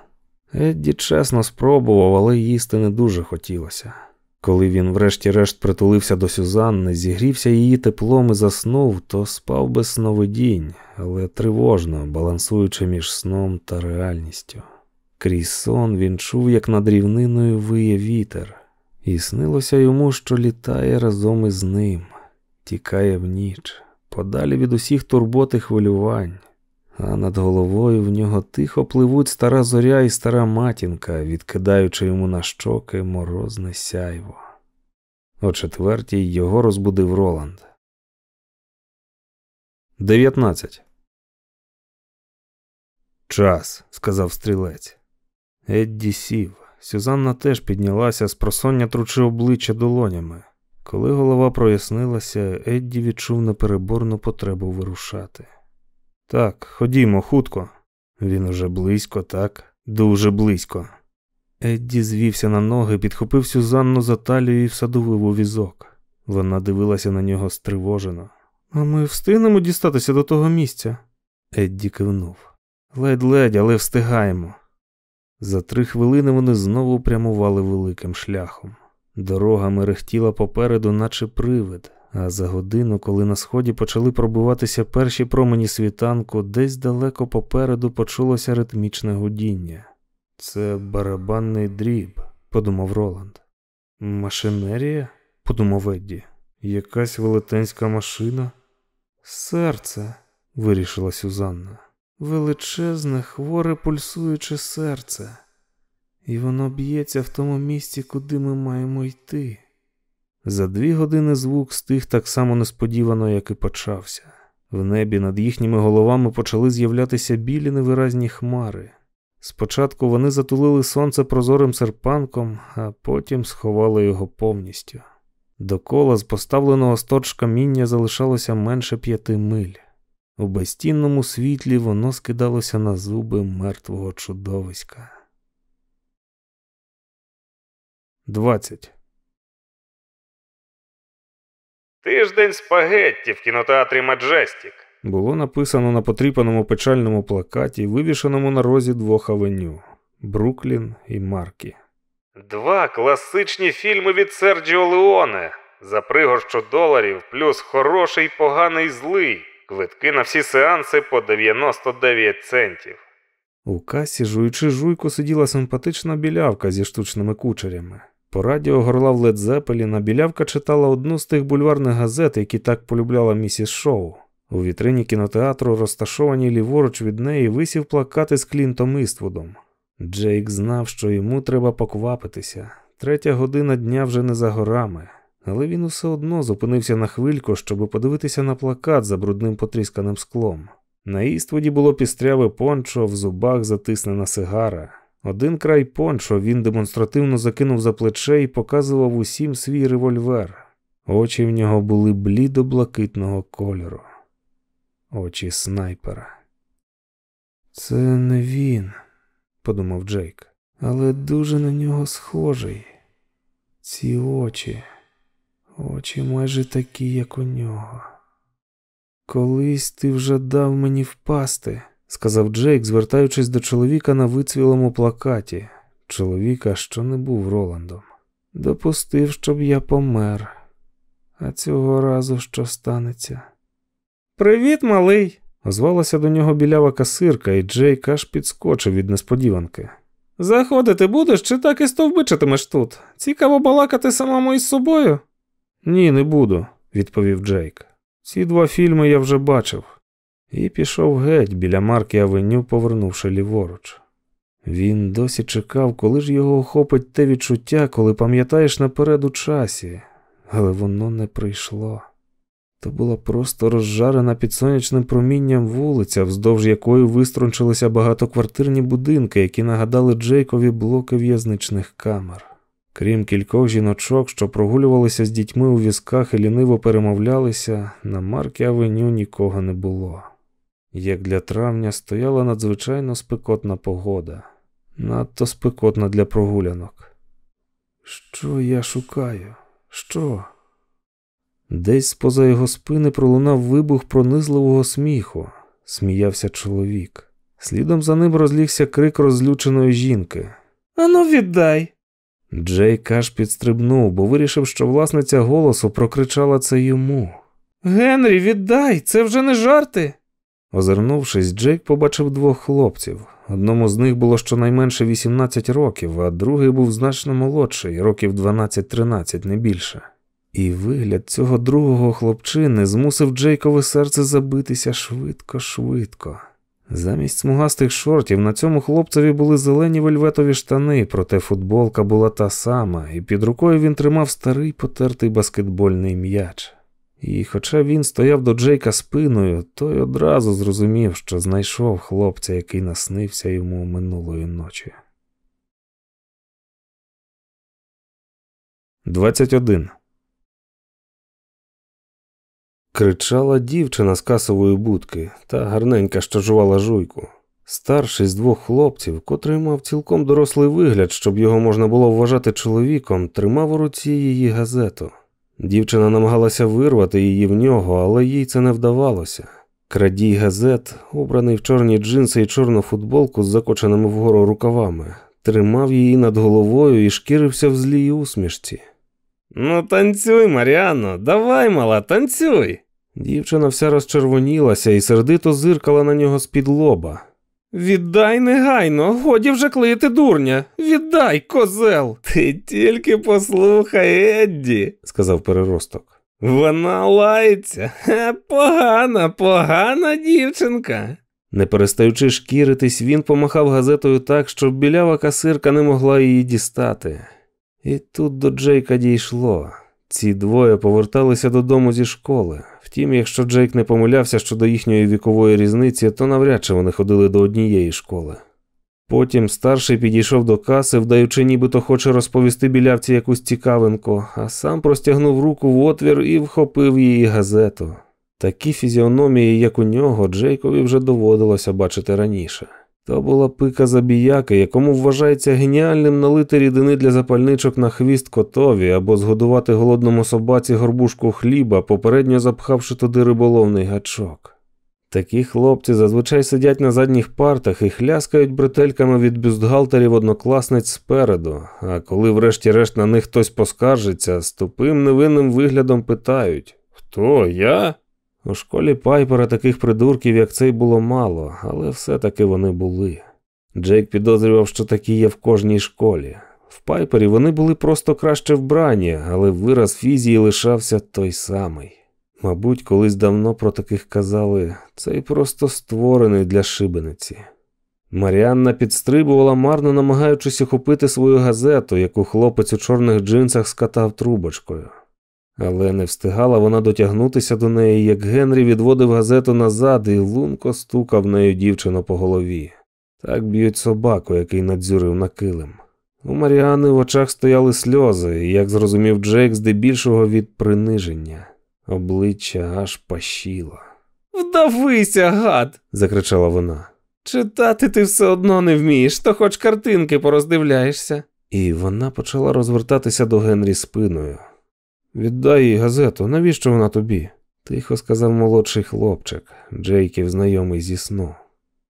Едді чесно спробував, але їсти не дуже хотілося. Коли він, врешті-решт, притулився до Сюзанни, зігрівся її теплом і заснув, то спав без сновидінь, але тривожно, балансуючи між сном та реальністю. Крізь сон він чув, як над рівниною виє вітер, і снилося йому, що літає разом із ним, тікає в ніч, подалі від усіх турбот і хвилювань а над головою в нього тихо пливуть стара зоря і стара матінка, відкидаючи йому на щоки морозне сяйво. О четвертій його розбудив Роланд. 19. Час, сказав стрілець. Едді сів. Сюзанна теж піднялася, з просоння тручи обличчя долонями. Коли голова прояснилася, Едді відчув непереборну потребу вирушати. Так, ходімо, хутко. Він уже близько, так, дуже близько. Едді звівся на ноги, підхопив Сюзанну за талію і всадовив у візок. Вона дивилася на нього стривожено. А ми встигнемо дістатися до того місця? Едді кивнув. Ледь-ледь, але встигаємо. За три хвилини вони знову прямували великим шляхом. Дорога мерехтіла попереду, наче привид. А за годину, коли на сході почали пробиватися перші промені світанку, десь далеко попереду почулося ритмічне гудіння. Це барабанний дріб, подумав Роланд. Машинерія? подумав Едді. Якась велетенська машина? Серце, вирішила Сюзанна. Величезне, хворе пульсуюче серце. І воно б'ється в тому місці, куди ми маємо йти. За дві години звук стих так само несподівано, як і почався. В небі над їхніми головами почали з'являтися білі невиразні хмари. Спочатку вони затулили сонце прозорим серпанком, а потім сховали його повністю. Докола з поставленого сторч каміння залишалося менше п'яти миль. У безтінному світлі воно скидалося на зуби мертвого чудовиська. 20. Тиждень спагетті в кінотеатрі Маджестік. Було написано на потріпаному й печальному плакаті, вивішеному на розі двох авеню Бруклін і Маркі. Два класичні фільми від Серджіо Леоне за пригорщу доларів, плюс хороший, поганий злий. Квитки на всі сеанси по 99 центів. У касі, жуючи жуйку, сиділа симпатична білявка зі штучними кучерями. По радіо горлав Лед Зепелін, а білявка читала одну з тих бульварних газет, які так полюбляла місіс Шоу. У вітрині кінотеатру, розташованій ліворуч від неї, висів плакати з Клінтом Іствудом. Джейк знав, що йому треба поквапитися. Третя година дня вже не за горами, але він усе одно зупинився на хвильку, щоб подивитися на плакат за брудним потрісканим склом. На Іствуді було пістряве пончо, в зубах затиснена сигара. Один край пончо він демонстративно закинув за плече і показував усім свій револьвер. Очі в нього були блідо-блакитного кольору, очі снайпера. Це не він, подумав Джейк, але дуже на нього схожий. Ці очі, очі майже такі, як у нього. Колись ти вже дав мені впасти сказав Джейк, звертаючись до чоловіка на вицвілому плакаті, чоловіка, що не був Роландом. Допустив, щоб я помер, а цього разу що станеться? Привіт, малий! озвалася до нього білява касирка, і Джейк аж підскочив від несподіванки. Заходити будеш чи так і стовбичитимеш тут? Цікаво балакати самому із собою? Ні, не буду, відповів Джейк. Ці два фільми я вже бачив і пішов геть біля марки Авеню, повернувши ліворуч. Він досі чекав, коли ж його охопить те відчуття, коли пам'ятаєш наперед у часі, але воно не прийшло. То була просто розжарена під сонячним промінням вулиця, вздовж якої виструнчилися багатоквартирні будинки, які нагадали Джейкові блоки в'язничних камер. Крім кількох жіночок, що прогулювалися з дітьми у візках і ліниво перемовлялися, на маркі Авеню нікого не було. Як для травня стояла надзвичайно спекотна погода, надто спекотна для прогулянок. Що я шукаю? Що? Десь поза його спини пролунав вибух пронизливого сміху, сміявся чоловік. Слідом за ним розлігся крик розлюченої жінки. Ану, віддай. Джейк аж підстрибнув, бо вирішив, що власниця голосу прокричала це йому. Генрі, віддай, це вже не жарти. Озирнувшись, Джейк побачив двох хлопців. Одному з них було щонайменше 18 років, а другий був значно молодший, років 12-13, не більше. І вигляд цього другого хлопчини змусив Джейкове серце забитися швидко-швидко. Замість смугастих шортів на цьому хлопцеві були зелені вельветові штани, проте футболка була та сама, і під рукою він тримав старий потертий баскетбольний м'яч. І хоча він стояв до Джейка спиною, той одразу зрозумів, що знайшов хлопця, який наснився йому минулої ночі. 21. Кричала дівчина з касової будки, та гарненька, що жувала жуйку. Старший з двох хлопців, котрий мав цілком дорослий вигляд, щоб його можна було вважати чоловіком, тримав у руці її газету. Дівчина намагалася вирвати її в нього, але їй це не вдавалося. Крадій газет, обраний в чорні джинси і чорну футболку з закоченими вгору рукавами, тримав її над головою і шкірився в злій усмішці. Ну, танцюй, Маріано, давай, мала, танцюй. Дівчина вся розчервонілася і сердито зиркала на нього з-під лоба. Віддай негайно, годі вже клеїти дурня. Віддай, козел. Ти тільки послухай, Едді, сказав переросток. Вона лається. Погана, погана дівчинка. Не перестаючи шкіритись, він помахав газетою так, щоб білява касирка не могла її дістати. І тут до Джейка дійшло. Ці двоє поверталися додому зі школи. Втім, якщо Джейк не помилявся щодо їхньої вікової різниці, то навряд чи вони ходили до однієї школи. Потім старший підійшов до каси, вдаючи, нібито хоче розповісти білявці якусь цікавинку, а сам простягнув руку в отвір і вхопив її газету. Такі фізіономії, як у нього, Джейкові вже доводилося бачити раніше. То була пика забіяки, якому вважається геніальним налити рідини для запальничок на хвіст котові або згодувати голодному собаці горбушку хліба, попередньо запхавши туди риболовний гачок. Такі хлопці зазвичай сидять на задніх партах і хляскають бретельками від бюстгальтерів однокласниць спереду, а коли врешті-решт на них хтось поскаржиться, з тупим невинним виглядом питають Хто я? У школі Пайпера таких придурків, як цей, було мало, але все-таки вони були. Джейк підозрював, що такі є в кожній школі. В Пайпері вони були просто краще вбрані, але вираз фізії лишався той самий. Мабуть, колись давно про таких казали цей просто створений для шибениці. Маріанна підстрибувала, марно намагаючись охопити свою газету, яку хлопець у чорних джинсах скатав трубочкою. Але не встигала вона дотягнутися до неї, як Генрі відводив газету назад і лунко стукав нею дівчину по голові. Так б'ють собаку, який надзюрив на килим. У Маріани в очах стояли сльози, і, як зрозумів Джейк, здебільшого від приниження. Обличчя аж пашіло. Вдавися, гад. закричала вона. Читати ти все одно не вмієш, то хоч картинки пороздивляєшся. І вона почала розвертатися до Генрі спиною. Віддай їй газету, навіщо вона тобі? тихо сказав молодший хлопчик, Джейків знайомий зі сну.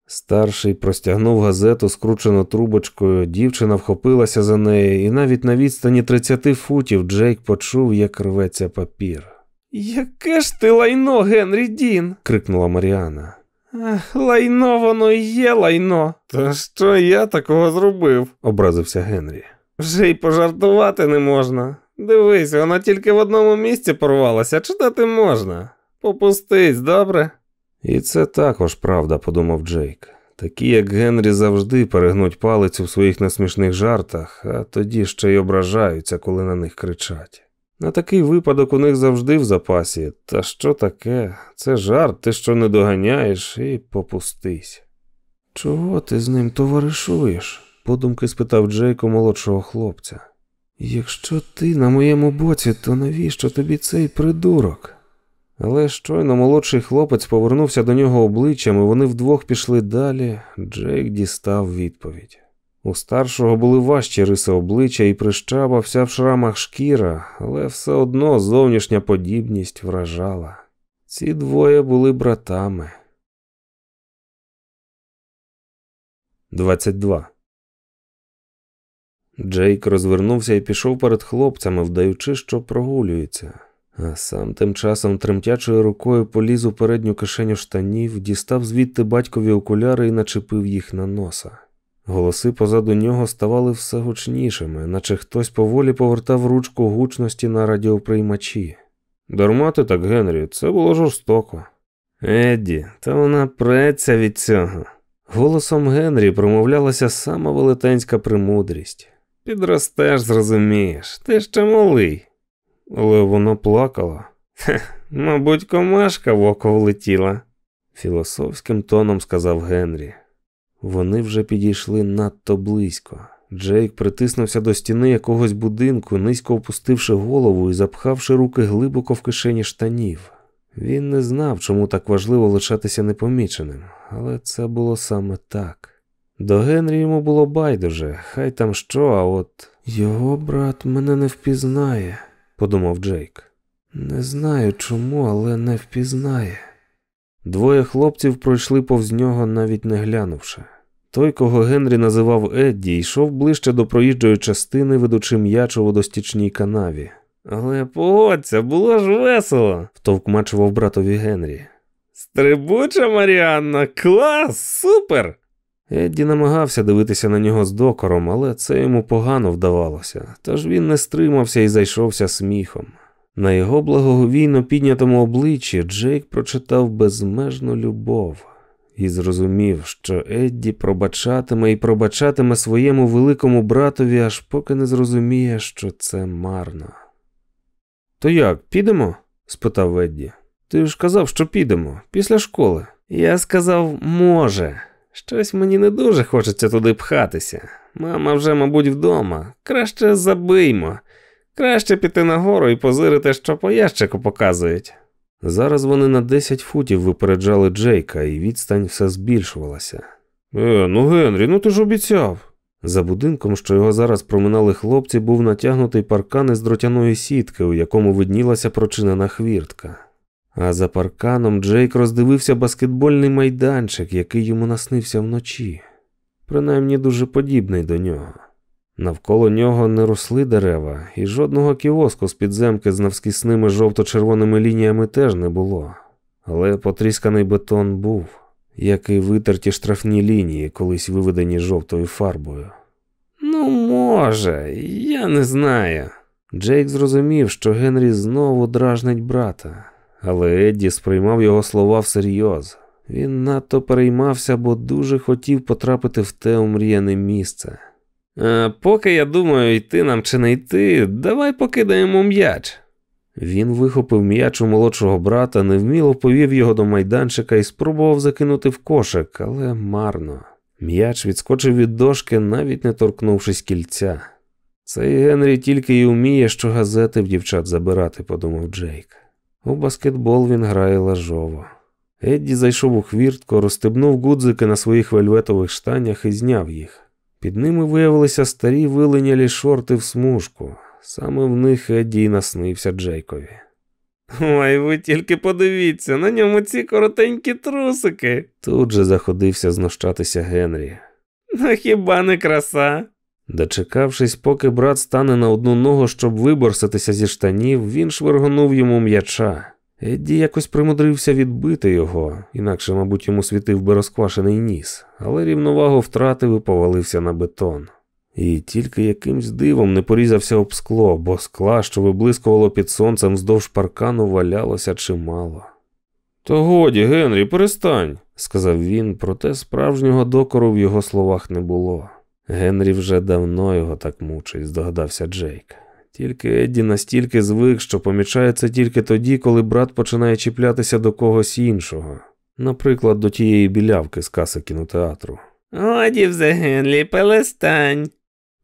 Старший простягнув газету, скручену трубочкою, дівчина вхопилася за неї, і навіть на відстані 30 футів Джейк почув, як рветься папір. Яке ж ти лайно, Генрі Дін? крикнула Маріана. Ах, лайно воно і є лайно. Та що я такого зробив? образився Генрі. Вже й пожартувати не можна. Дивись, вона тільки в одному місці порвалася, читати можна. Попустись, добре? І це також правда, подумав Джейк. Такі, як Генрі, завжди перегнуть палицю в своїх несмішних жартах, а тоді ще й ображаються, коли на них кричать. На такий випадок у них завжди в запасі. Та що таке? Це жарт, ти що не доганяєш, і попустись. Чого ти з ним товаришуєш? подумки спитав Джейк у молодшого хлопця. Якщо ти на моєму боці, то навіщо тобі цей придурок? Але щойно молодший хлопець повернувся до нього обличчям, і вони вдвох пішли далі. Джейк дістав відповідь. У старшого були важчі риси обличчя і прищава вся в шрамах шкіра, але все одно зовнішня подібність вражала. Ці двоє були братами. 22. Джейк розвернувся і пішов перед хлопцями, вдаючи, що прогулюється, а сам тим часом тремтячою рукою поліз у передню кишеню штанів, дістав звідти батькові окуляри і начепив їх на носа. Голоси позаду нього ставали все гучнішими, наче хтось поволі повертав ручку гучності на радіоприймачі. Дарма ти так, Генрі, це було жорстоко. Едді, та вона преться від цього. Голосом Генрі промовлялася сама велетенська премудрість. Підростеш, зрозумієш, ти ще малий. Але вона плакала. Хе, мабуть, комашка в око влетіла, філософським тоном сказав Генрі. Вони вже підійшли надто близько. Джейк притиснувся до стіни якогось будинку, низько опустивши голову і запхавши руки глибоко в кишені штанів. Він не знав, чому так важливо лишатися непоміченим, але це було саме так. До Генрі йому було байдуже, хай там що, а от його брат мене не впізнає, подумав Джейк. Не знаю чому, але не впізнає. Двоє хлопців пройшли повз нього, навіть не глянувши. Той, кого Генрі називав Едді, йшов ближче до проїжджої частини, ведучи м'яч у водостічній канаві. Але погодься, було ж весело, втовкмачував братові Генрі. Стрибуча Маріанна, клас, супер! Едді намагався дивитися на нього з докором, але це йому погано вдавалося, тож він не стримався і зайшовся сміхом. На його благоговійно піднятому обличчі Джейк прочитав безмежну любов і зрозумів, що Едді пробачатиме і пробачатиме своєму великому братові, аж поки не зрозуміє, що це марно. То як, підемо? спитав Едді. Ти ж казав, що підемо після школи. Я сказав, може. Щось мені не дуже хочеться туди пхатися. Мама вже, мабуть, вдома. Краще забиймо. Краще піти нагору і позирити, що по ящику показують. Зараз вони на 10 футів випереджали Джейка, і відстань все збільшувалася. Е, ну Генрі, ну ти ж обіцяв. За будинком, що його зараз проминали хлопці, був натягнутий паркан із дротяної сітки, у якому виднілася прочинена хвіртка. А за парканом Джейк роздивився баскетбольний майданчик, який йому наснився вночі, принаймні дуже подібний до нього. Навколо нього не росли дерева, і жодного кіоску з підземки з навскісними жовто-червоними лініями теж не було, але потрісканий бетон був, як і витерті штрафні лінії, колись виведені жовтою фарбою. Ну, може, я не знаю. Джейк зрозумів, що Генрі знову дражнить брата, але Едді сприймав його слова всерйоз. Він надто переймався, бо дуже хотів потрапити в те омріяне місце. «А Поки я думаю, йти нам чи не йти, давай покидаємо м'яч. Він вихопив м'яч у молодшого брата, невміло повів його до майданчика і спробував закинути в кошик, але марно. М'яч відскочив від дошки, навіть не торкнувшись кільця. Цей Генрі тільки й уміє, що газети в дівчат забирати, подумав Джейк. У баскетбол він грає лажово. Едді зайшов у хвіртку, розстебнув гудзики на своїх вельветових штанях і зняв їх. Під ними виявилися старі виленялі шорти в смужку. Саме в них Едді й наснився Джейкові. Ой, ви тільки подивіться, на ньому ці коротенькі трусики. Тут же заходився знущатися Генрі. Ну хіба не краса? Дочекавшись, поки брат стане на одну ногу, щоб виборсатися зі штанів, він швиргонув йому м'яча. Едді якось примудрився відбити його, інакше, мабуть, йому світив би розквашений ніс, але рівновагу втратив і повалився на бетон. І тільки якимсь дивом не порізався об скло, бо скла, що виблискувало під сонцем вздовж паркану, валялося чимало. То годі, Генрі, перестань, сказав він, проте справжнього докору в його словах не було. Генрі вже давно його так мучить, здогадався Джейк. Тільки Едді настільки звик, що помічає це тільки тоді, коли брат починає чіплятися до когось іншого, наприклад, до тієї білявки з каси кінотеатру. Годі вже, Генрі, перестань.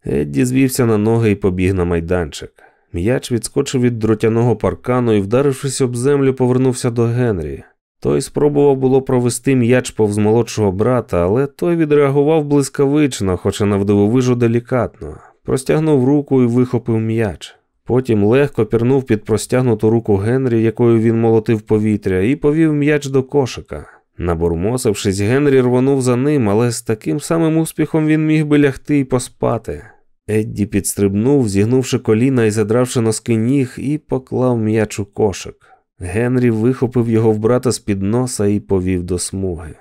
Едді звівся на ноги і побіг на майданчик. М'яч відскочив від дротяного паркану і, вдарившись об землю, повернувся до Генрі. Той спробував було провести м'яч повз молодшого брата, але той відреагував блискавично, хоча навдивовижу делікатно, простягнув руку і вихопив м'яч. Потім легко пірнув під простягнуту руку Генрі, якою він молотив повітря, і повів м'яч до кошика. Набурмосившись, Генрі рвонув за ним, але з таким самим успіхом він міг би лягти і поспати. Едді підстрибнув, зігнувши коліна і задравши носки ніг, і поклав м'яч у кошик. Генрі вихопив його в брата з під носа і повів до смуги.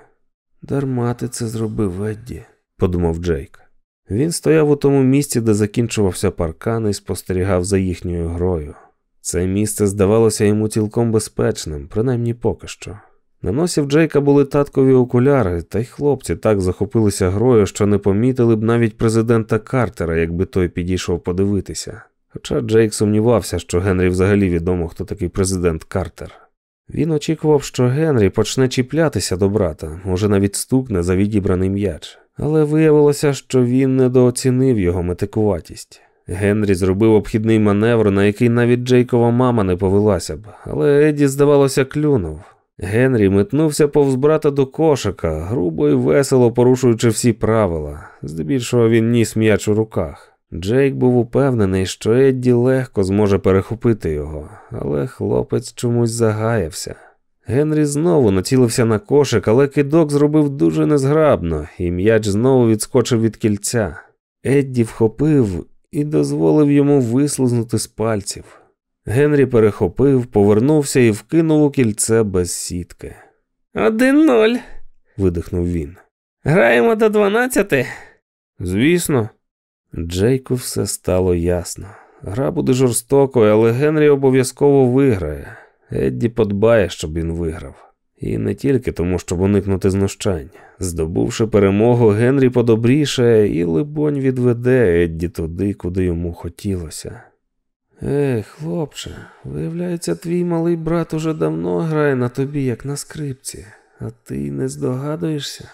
Дарма ти це зробив, Едді, подумав Джейк. Він стояв у тому місці, де закінчувався паркан і спостерігав за їхньою грою. Це місце здавалося йому цілком безпечним, принаймні поки що. На носі в Джейка були таткові окуляри, та й хлопці так захопилися грою, що не помітили б навіть президента Картера, якби той підійшов подивитися. Хоча Джейк сумнівався, що Генрі взагалі відомо, хто такий президент Картер. Він очікував, що Генрі почне чіплятися до брата, може навіть стукне за відібраний м'яч, але виявилося, що він недооцінив його метикуватість. Генрі зробив обхідний маневр, на який навіть Джейкова мама не повелася б, але Еді, здавалося, клюнув. Генрі метнувся повз брата до кошика, грубо і весело порушуючи всі правила. Здебільшого він ніс м'яч у руках. Джейк був упевнений, що Едді легко зможе перехопити його, але хлопець чомусь загаявся. Генрі знову націлився на кошик, але кидок зробив дуже незграбно, і м'яч знову відскочив від кільця. Едді вхопив і дозволив йому вислизнути з пальців. Генрі перехопив, повернувся і вкинув у кільце без сітки. Один ноль. видихнув він. Граємо до дванадцяти. Звісно, Джейку все стало ясно. Гра буде жорстокою, але Генрі обов'язково виграє. Едді подбає, щоб він виграв. І не тільки тому, щоб уникнути знущань. Здобувши перемогу, Генрі подобріше і, либонь, відведе Едді туди, куди йому хотілося. Ех, хлопче, виявляється, твій малий брат уже давно грає на тобі, як на скрипці, а ти не здогадуєшся.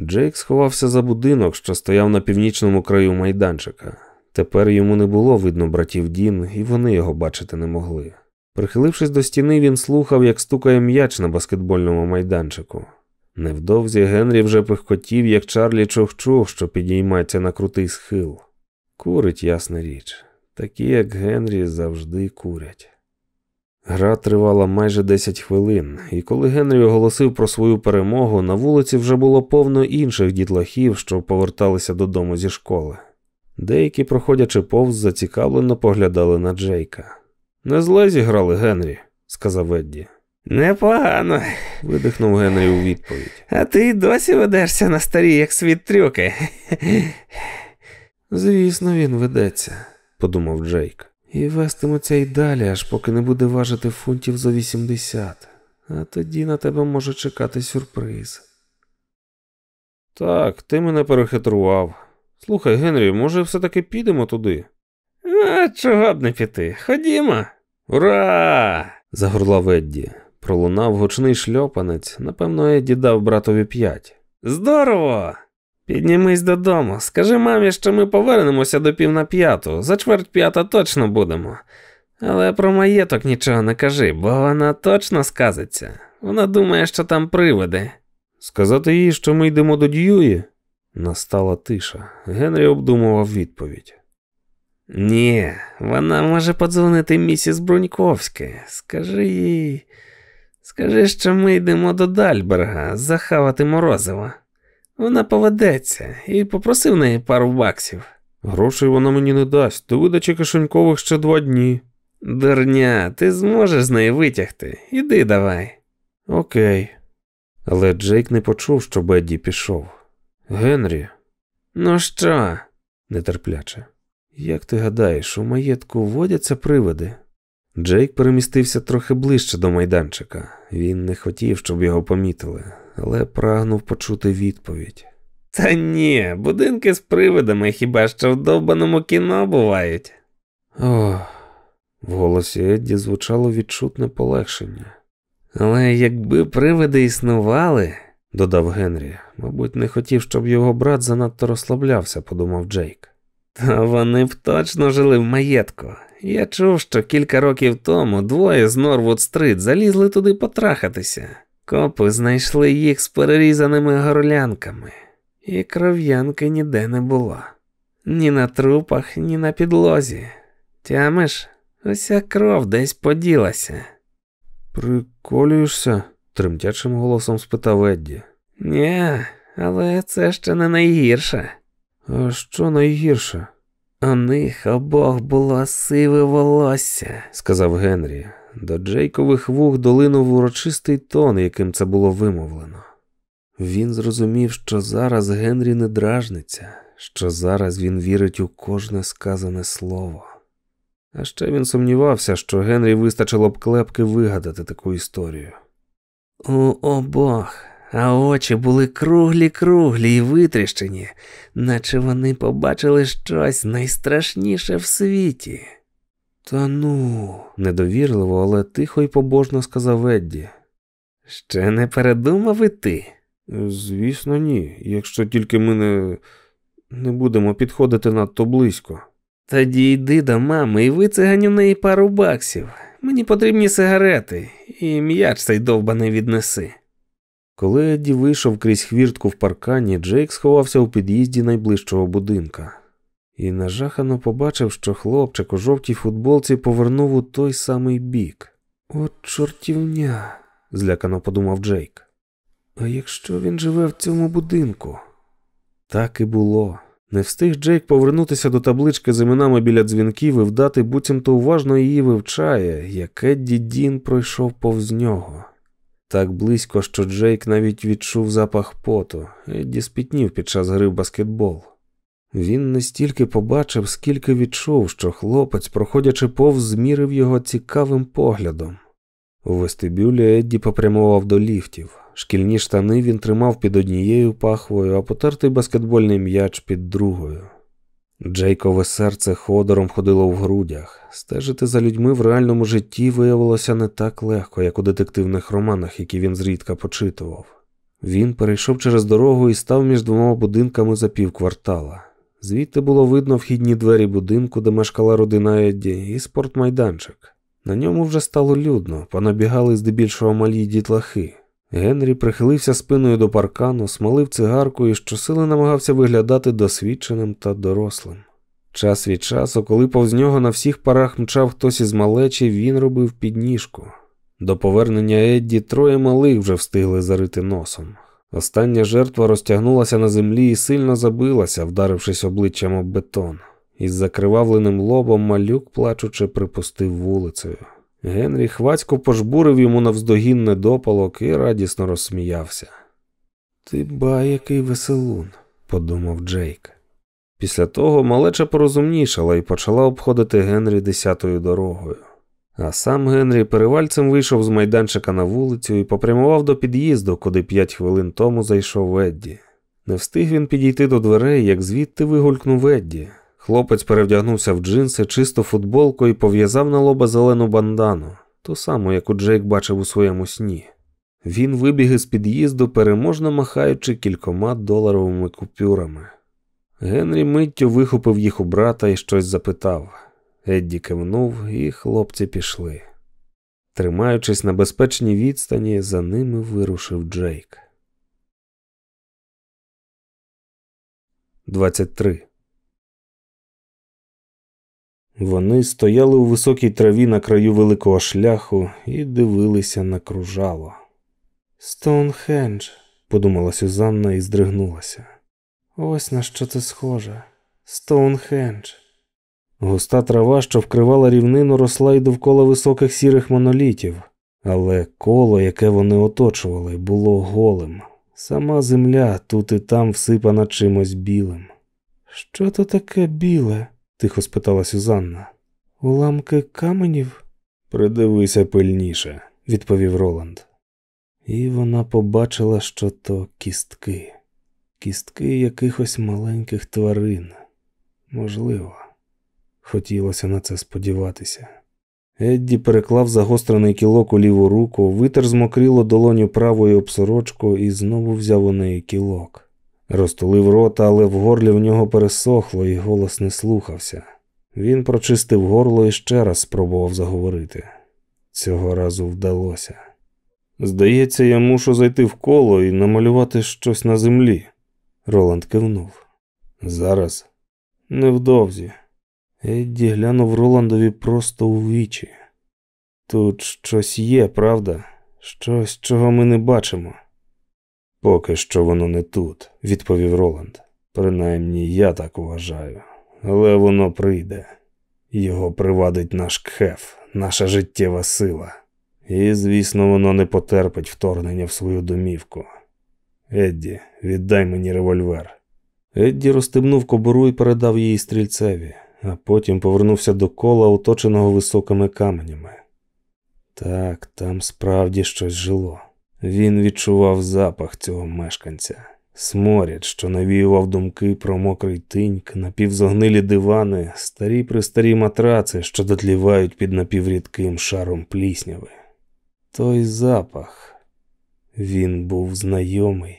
Джейк сховався за будинок, що стояв на північному краю майданчика. Тепер йому не було видно братів Дін, і вони його бачити не могли. Прихилившись до стіни, він слухав, як стукає м'яч на баскетбольному майданчику. Невдовзі Генрі вже пихкотів, як Чарлі Чохчух, що підіймається на крутий схил. Курить, ясна річ. Такі, як Генрі, завжди курять. Гра тривала майже 10 хвилин, і коли Генрі оголосив про свою перемогу, на вулиці вже було повно інших дітлахів, що поверталися додому зі школи. Деякі, проходячи повз, зацікавлено поглядали на Джейка. Не зле зіграли, Генрі, сказав Едді. Непогано, видихнув Генрі у відповідь. А ти досі ведешся на старі, як світ трюки. Звісно, він ведеться, подумав Джейк. І вестиметься й далі, аж поки не буде важити фунтів за 80. А тоді на тебе може чекати сюрприз. Так, ти мене перехитрував. Слухай, Генрі, може, все-таки підемо туди? А чого б не піти? Ходімо. Ура! загорлав Едді. Пролунав гучний шльопанець, напевно, Едді дав братові п'ять. Здорово! Піднімись додому, скажи мамі, що ми повернемося до пів на п'яту, за чверть п'ята точно будемо. Але про маєток нічого не кажи, бо вона точно сказиться. Вона думає, що там привиди. Сказати їй, що ми йдемо до Дьюї? Настала тиша. Генрі обдумував відповідь. Ні, вона може подзвонити місіс Бруньковській. Скажи їй, скажи, що ми йдемо до Дальберга захавати морозиво. Вона поведеться і попросив неї пару баксів. Грошей вона мені не дасть, до видачі кишенькових ще два дні. Дурня, ти зможеш з неї витягти. Іди давай. Окей. Але Джейк не почув, що Бедді пішов. Генрі. Ну що? нетерпляче. Як ти гадаєш, у маєтку водяться привиди? Джейк перемістився трохи ближче до майданчика. Він не хотів, щоб його помітили, але прагнув почути відповідь. Та ні, будинки з привидами хіба що в довбаному кіно бувають. Ох, в голосі Едді звучало відчутне полегшення. Але якби привиди існували, додав Генрі, мабуть, не хотів, щоб його брат занадто розслаблявся, подумав Джейк. То вони б точно жили в маєтку. Я чув, що кілька років тому двоє з Норвуд Стрит залізли туди потрахатися. Копи знайшли їх з перерізаними горлянками, і кров'янки ніде не було. Ні на трупах, ні на підлозі. Тямиш, уся кров десь поділася. Приколюєшся? тремтячим голосом спитав Едді. Ні, але це ще не найгірше. А що найгірше? У них обох було сиве волосся, сказав Генрі. До Джейкових вух долинув урочистий тон, яким це було вимовлено. Він зрозумів, що зараз Генрі не дражниться, що зараз він вірить у кожне сказане слово. А ще він сумнівався, що Генрі вистачило б клепки вигадати таку історію. У обох, а очі були круглі круглі і витріщені, наче вони побачили щось найстрашніше в світі. Та ну, недовірливо, але тихо й побожно сказав Едді. Ще не передумав і ти? Звісно, ні, якщо тільки ми не, не будемо підходити надто близько. Тоді йди до мами і вициганю в неї пару баксів. Мені потрібні сигарети, і м'яч цей довбаний віднеси. Коли Едді вийшов крізь хвіртку в паркані, Джейк сховався у під'їзді найближчого будинка і нажахано побачив, що хлопчик у жовтій футболці повернув у той самий бік. От чортівня, злякано подумав Джейк. А якщо він живе в цьому будинку? Так і було. Не встиг Джейк повернутися до таблички з іменами біля дзвінків і вдати буцімто уважно її вивчає, як Едді Дін пройшов повз нього. Так близько, що Джейк навіть відчув запах поту, Едді спітнів під час гри в баскетбол. Він не стільки побачив, скільки відчув, що хлопець, проходячи повз, змірив його цікавим поглядом. У вестибюлі Едді попрямував до ліфтів. Шкільні штани він тримав під однією пахвою, а потертий баскетбольний м'яч під другою. Джейкове серце ходором ходило в грудях. Стежити за людьми в реальному житті виявилося не так легко, як у детективних романах, які він зрідка почитував. Він перейшов через дорогу і став між двома будинками за півквартала. Звідти було видно вхідні двері будинку, де мешкала родина Едді, і спортмайданчик. На ньому вже стало людно, понабігали здебільшого малі дітлахи. Генрі прихилився спиною до паркану, смалив цигарку і щосили намагався виглядати досвідченим та дорослим. Час від часу, коли повз нього на всіх парах мчав хтось із малечі, він робив підніжку. До повернення Едді троє малих вже встигли зарити носом. Остання жертва розтягнулася на землі і сильно забилася, вдарившись обличчям об бетон. Із закривавленим лобом малюк, плачучи, припустив вулицею. Генрі хвацько пожбурив йому навздогін недопалок і радісно розсміявся. Ти ба, який веселун, подумав Джейк. Після того малеча порозумнішала і почала обходити Генрі десятою дорогою. А сам Генрі перевальцем вийшов з майданчика на вулицю і попрямував до під'їзду, куди п'ять хвилин тому зайшов Едді. Не встиг він підійти до дверей, як звідти вигулькнув Едді. Хлопець перевдягнувся в джинси, чисту футболку і пов'язав на лоба зелену бандану, ту саму, яку Джейк бачив у своєму сні. Він вибіг із під'їзду, переможно махаючи кількома доларовими купюрами. Генрі миттю вихопив їх у брата і щось запитав. Едді кивнув, і хлопці пішли. Тримаючись на безпечній відстані, за ними вирушив Джейк. 23 вони стояли у високій траві на краю великого шляху і дивилися на кружало. Стоунхендж, подумала Сюзанна і здригнулася. Ось на що це схоже. Стоунхендж. Густа трава, що вкривала рівнину, росла й довкола високих сірих монолітів, але коло, яке вони оточували, було голим. Сама земля тут і там всипана чимось білим. Що то таке біле? тихо спитала Сюзанна. Уламки каменів? Придивися пильніше, відповів Роланд. І вона побачила, що то кістки, кістки якихось маленьких тварин. Можливо, хотілося на це сподіватися. Едді переклав загострений кілок у ліву руку, витер змокріло долоню правою обсорочку і знову взяв у неї кілок. Розтулив рота, але в горлі в нього пересохло, і голос не слухався. Він прочистив горло і ще раз спробував заговорити. Цього разу вдалося. Здається, я мушу зайти в коло і намалювати щось на землі. Роланд кивнув. Зараз невдовзі. Едді глянув Роландові просто у вічі. Тут щось є, правда? Щось, чого ми не бачимо. Поки що воно не тут, відповів Роланд. Принаймні я так вважаю. Але воно прийде. Його привадить наш кхеф, наша життєва сила. І, звісно, воно не потерпить вторгнення в свою домівку. Едді, віддай мені револьвер. Едді розстебнув кобуру і передав її стрільцеві, а потім повернувся до кола, оточеного високими каменями. Так, там справді щось жило. Він відчував запах цього мешканця, сморід, що навіював думки про мокрий тиньк, напівзогнилі дивани, старі-престарі матраци, що дотлівають під напіврідким шаром плісняви. Той запах, він був знайомий.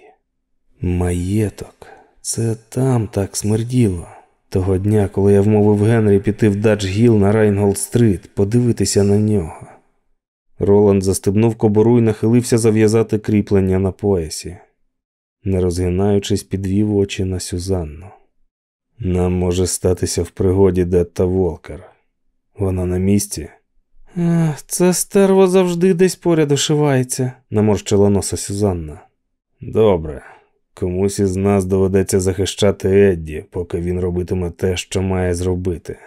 Маєток, це там так смерділо. Того дня, коли я вмовив Генрі піти в Дадж Гіл на Райнголд-стрит, подивитися на нього. Роланд застебнув кобуру і нахилився зав'язати кріплення на поясі. Не розгинаючись, підвів очі на Сюзанну. Нам може статися в пригоді Детта Волкер. Вона на місці. Це стерво завжди десь поряд ошивається, наморщила носа Сюзанна. Добре, комусь із нас доведеться захищати Едді, поки він робитиме те, що має зробити,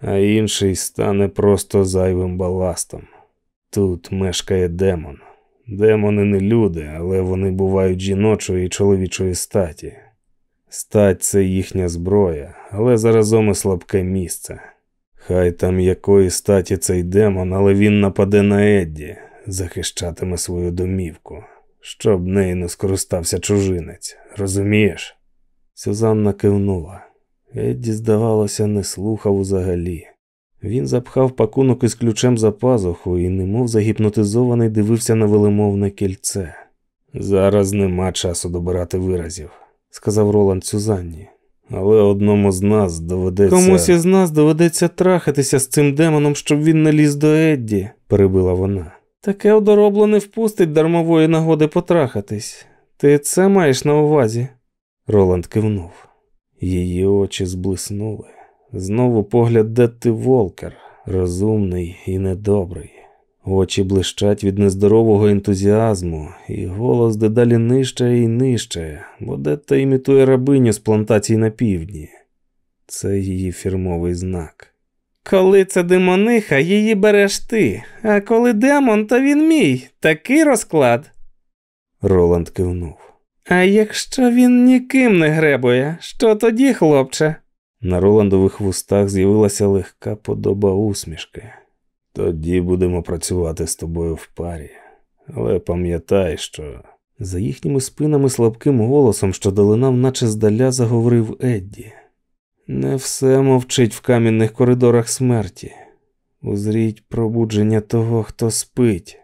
а інший стане просто зайвим баластом. Тут мешкає демон. Демони не люди, але вони бувають жіночої і чоловічої статі. Стать це їхня зброя, але заразом і слабке місце. Хай там якої статі цей демон, але він нападе на Едді, захищатиме свою домівку, щоб нею не скористався чужинець, розумієш? Сюзанна кивнула. Едді, здавалося, не слухав взагалі. Він запхав пакунок із ключем за пазуху і, немов загіпнотизований, дивився на велимовне кільце. Зараз нема часу добирати виразів, сказав Роланд Сюзанні. Але одному з нас доведеться. Комусь із нас доведеться трахатися з цим демоном, щоб він не ліз до Едді, перебила вона. Таке одоробло не впустить дармової нагоди потрахатись. Ти це маєш на увазі? Роланд кивнув. Її очі зблиснули. Знову погляд Детти Волкер, розумний і недобрий. Очі блищать від нездорового ентузіазму, і голос дедалі нижче і нижче, бо Детта імітує рабиню з плантацій на півдні. Це її фірмовий знак. Коли це демониха, її береш ти, а коли демон, то він мій. Такий розклад. Роланд кивнув. А якщо він ніким не гребує, що тоді, хлопче? На Роландових вустах з'явилася легка подоба усмішки. Тоді будемо працювати з тобою в парі. Але пам'ятай, що за їхніми спинами слабким голосом, що долинав, наче здаля, заговорив Едді. Не все мовчить в камінних коридорах смерті. Узріть пробудження того, хто спить.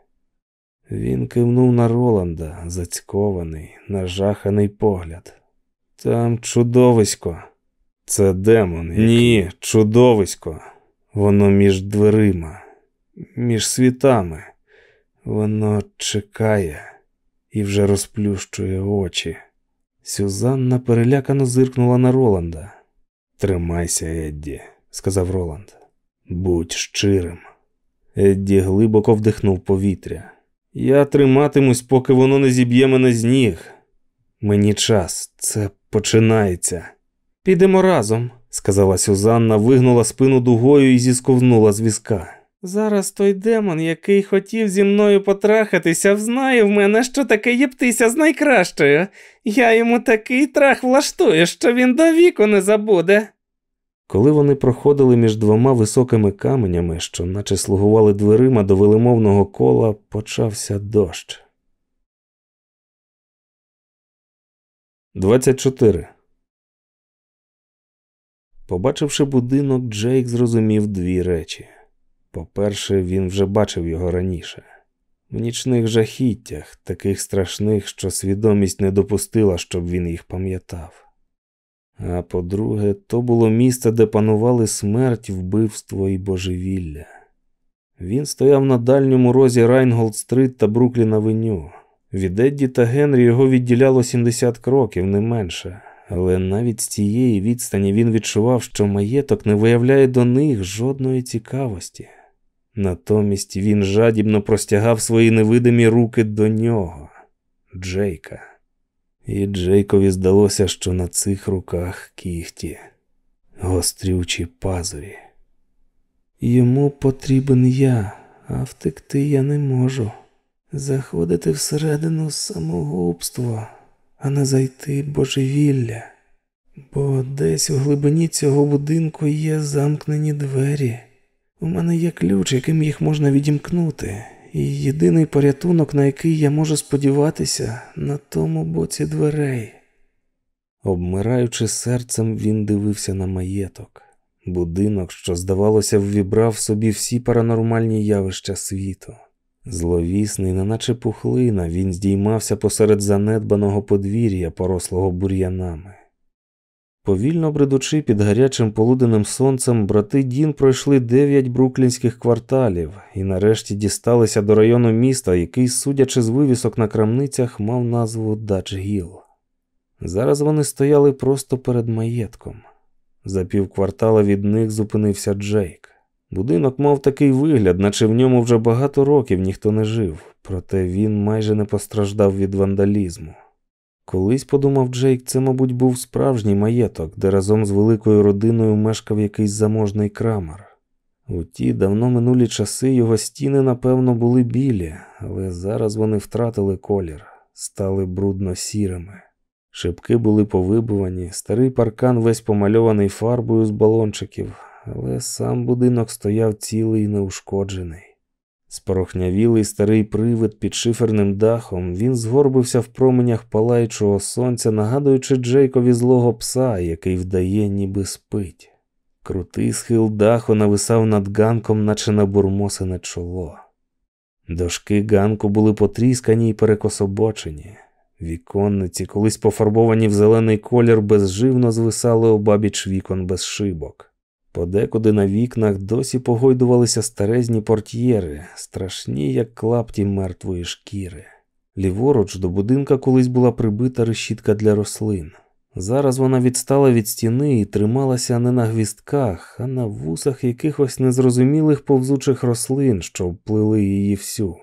Він кивнув на Роланда, зацькований, нажаханий погляд. Там чудовисько. Це демон. Ні, чудовисько. Воно між дверима між світами. Воно чекає і вже розплющує очі. Сюзанна перелякано зиркнула на Роланда. Тримайся, Едді, сказав Роланд. Будь щирим. Едді глибоко вдихнув повітря. Я триматимусь, поки воно не зіб'є мене з ніг. Мені час, це починається. Підемо разом, сказала Сюзанна, вигнула спину дугою і зісковнула з візка. Зараз той демон, який хотів зі мною потрахатися, взнає в мене, що таке єптися з найкращою. Я йому такий трах влаштую, що він до віку не забуде. Коли вони проходили між двома високими каменями, що наче слугували дверима до велимовного кола, почався дощ. 24. Побачивши будинок, Джейк зрозумів дві речі. По-перше, він вже бачив його раніше. в нічних жахіттях, таких страшних, що свідомість не допустила, щоб він їх пам'ятав. А по-друге, то було місце, де панували смерть, вбивство і божевілля. Він стояв на дальньому розі Райнголд-стрит та Бруклін-авеню. Від Едді та Генрі його відділяло 70 кроків, не менше, але навіть з цієї відстані він відчував, що маєток не виявляє до них жодної цікавості. Натомість він жадібно простягав свої невидимі руки до нього, Джейка. І Джейкові здалося, що на цих руках кіхті, гострючі пазурі. Йому потрібен я, а втекти я не можу. Заходити всередину самогубство, а не зайти божевілля, бо десь у глибині цього будинку є замкнені двері. У мене є ключ, яким їх можна відімкнути, і єдиний порятунок, на який я можу сподіватися, на тому боці дверей. Обмираючи серцем, він дивився на маєток, будинок, що, здавалося, ввібрав собі всі паранормальні явища світу. Зловісний, неначе пухлина, він здіймався посеред занедбаного подвір'я, порослого бур'янами. Повільно бредучи під гарячим полуденним сонцем, брати Дін пройшли дев'ять бруклінських кварталів і нарешті дісталися до району міста, який, судячи з вивісок на крамницях, мав назву Дач-Гіл. Зараз вони стояли просто перед маєтком. За півквартала від них зупинився Джейк. Будинок мав такий вигляд, наче в ньому вже багато років ніхто не жив, проте він майже не постраждав від вандалізму. Колись подумав Джейк, це, мабуть, був справжній маєток, де разом з великою родиною мешкав якийсь заможний крамар. У ті давно минулі часи його стіни, напевно, були білі, але зараз вони втратили колір, стали брудно сірими. Шибки були повибувані, старий паркан весь помальований фарбою з балончиків, але сам будинок стояв цілий і неушкоджений. Спорохнявілий старий привид під шиферним дахом, він згорбився в променях палаючого сонця, нагадуючи Джейкові злого пса, який вдає, ніби спить. Крутий схил даху нависав над ганком, наче набурмосене чоло. Дошки ганку були потріскані й перекособочені. Віконниці, колись пофарбовані в зелений колір, безживно звисали обабіч вікон без шибок. Подекуди на вікнах досі погойдувалися старезні портьєри, страшні, як клапті мертвої шкіри. Ліворуч до будинка колись була прибита решітка для рослин. Зараз вона відстала від стіни і трималася не на гвістках, а на вусах якихось незрозумілих повзучих рослин, що вплили її всю.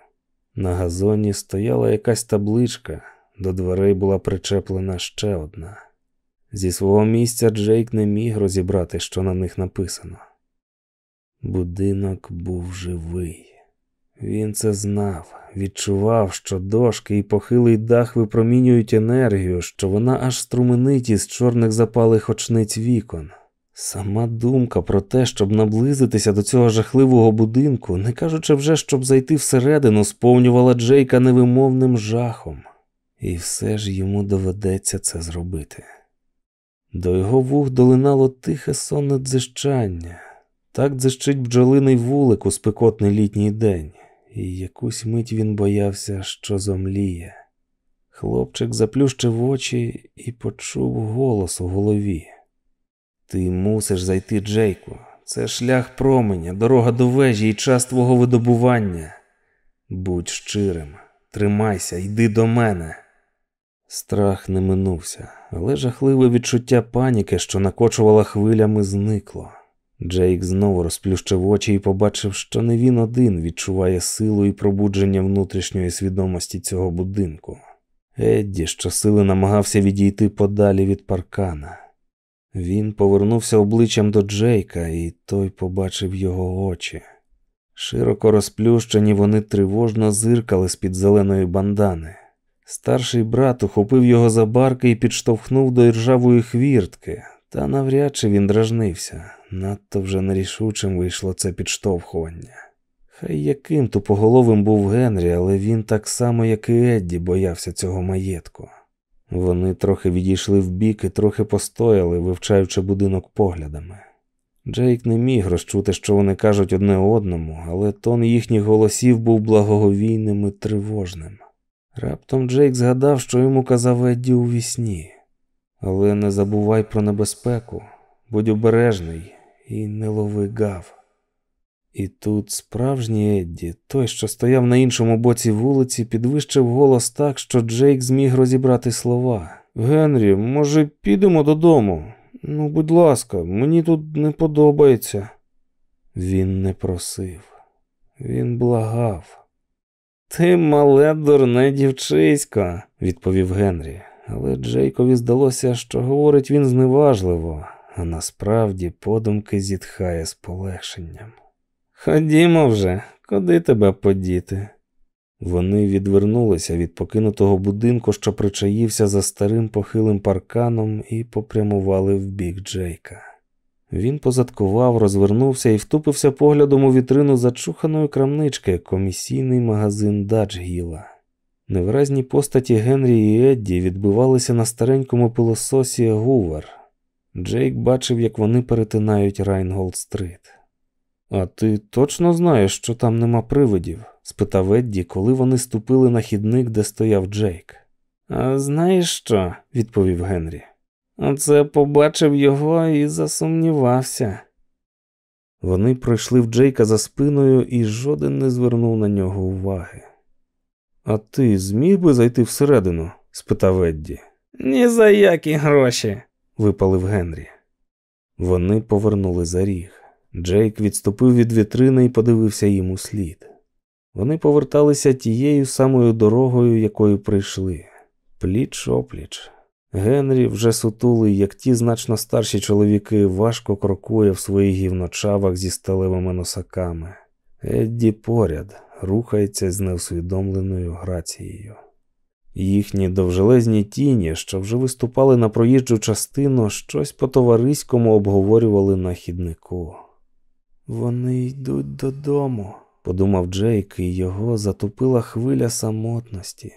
На газоні стояла якась табличка, до дверей була причеплена ще одна. Зі свого місця Джейк не міг розібрати, що на них написано. Будинок був живий. Він це знав, відчував, що дошки і похилий дах випромінюють енергію, що вона аж струменить із чорних запалих очниць вікон. Сама думка про те, щоб наблизитися до цього жахливого будинку, не кажучи вже, щоб зайти всередину, сповнювала Джейка невимовним жахом, і все ж йому доведеться це зробити. До його вух долинало тихе сонне дзищання. Так дзищить бджолиний вулик у спекотний літній день, і якусь мить він боявся, що зомліє. Хлопчик заплющив очі і почув голос у голові. Ти мусиш зайти, Джейку. Це шлях променя, дорога до вежі і час твого видобування. Будь щирим, тримайся, йди до мене. Страх не минувся, але жахливе відчуття паніки, що накочувала хвилями, зникло. Джейк знову розплющив очі і побачив, що не він один відчуває силу і пробудження внутрішньої свідомості цього будинку. Едді щосили намагався відійти подалі від паркана. Він повернувся обличчям до Джейка, і той побачив його очі. Широко розплющені, вони тривожно зиркали з під зеленої бандани. Старший брат ухопив його за барки і підштовхнув до іржавої хвіртки, та навряд чи він дражнився. Надто вже нерішучим вийшло це підштовхування. Хай яким тупоголовим був Генрі, але він так само, як і Едді, боявся цього маєтку. Вони трохи відійшли вбік і трохи постояли, вивчаючи будинок поглядами. Джейк не міг розчути, що вони кажуть одне одному, але тон їхніх голосів був благоговійним і тривожним. Раптом Джейк згадав, що йому казав Едді у вісні. Але не забувай про небезпеку, будь обережний і не лови гав. І тут справжній Едді, той, що стояв на іншому боці вулиці, підвищив голос так, що Джейк зміг розібрати слова. Генрі, може, підемо додому? Ну, будь ласка, мені тут не подобається. Він не просив, він благав. Ти мале дурне дівчисько, відповів Генрі, але Джейкові здалося, що говорить він зневажливо, а насправді подумки зітхає з полегшенням. Ходімо вже, куди тебе подіти? Вони відвернулися від покинутого будинку, що причаївся за старим похилим парканом, і попрямували в бік Джейка. Він позадкував, розвернувся і втупився поглядом у вітрину зачуханої крамнички, комісійний магазин Даджгіла. Невиразні постаті Генрі і Едді відбивалися на старенькому пилососі Гувер. Джейк бачив, як вони перетинають Райнголд-стрит. А ти точно знаєш, що там нема привидів? спитав Едді, коли вони ступили на хідник, де стояв Джейк. А знаєш що? відповів Генрі. Оце побачив його і засумнівався. Вони пройшли в Джейка за спиною, і жоден не звернув на нього уваги. А ти зміг би зайти всередину? спитав Едді. Ні за які гроші, випалив Генрі. Вони повернули за ріг. Джейк відступив від вітрини і подивився їм у слід. Вони поверталися тією самою дорогою, якою прийшли, пліч опліч. Генрі, вже сутулий, як ті значно старші чоловіки, важко крокує в своїх гівночавах зі сталевими носаками. Едді поряд рухається з неусвідомленою грацією. Їхні довжелезні тіні, що вже виступали на проїжджу частину, щось по товариському обговорювали на хіднику. Вони йдуть додому, подумав Джейк, і його затопила хвиля самотності,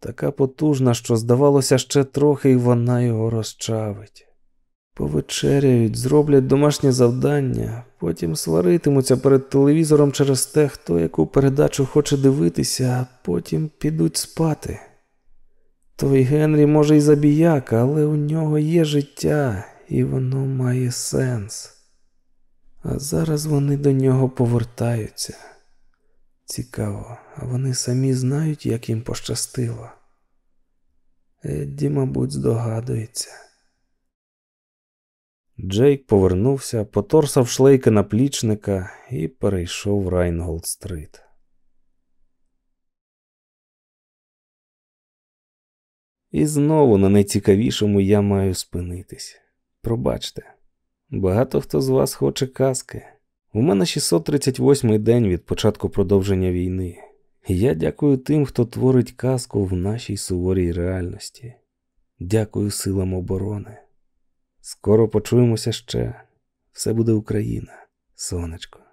така потужна, що, здавалося, ще трохи і вона його розчавить. Повечеряють, зроблять домашнє завдання, потім сваритимуться перед телевізором через те, хто яку передачу хоче дивитися, а потім підуть спати. Той Генрі, може, й забіяка, але у нього є життя, і воно має сенс. А зараз вони до нього повертаються. Цікаво, а вони самі знають, як їм пощастило. Едді, мабуть, здогадується. Джейк повернувся, поторсав шлейки наплічника і перейшов Райнголд-стрит. І знову на найцікавішому я маю спинитись. Пробачте, багато хто з вас хоче казки. У мене 638-й день від початку продовження війни. Я дякую тим, хто творить казку в нашій суворій реальності. Дякую силам оборони. Скоро почуємося ще. Все буде Україна, сонечко.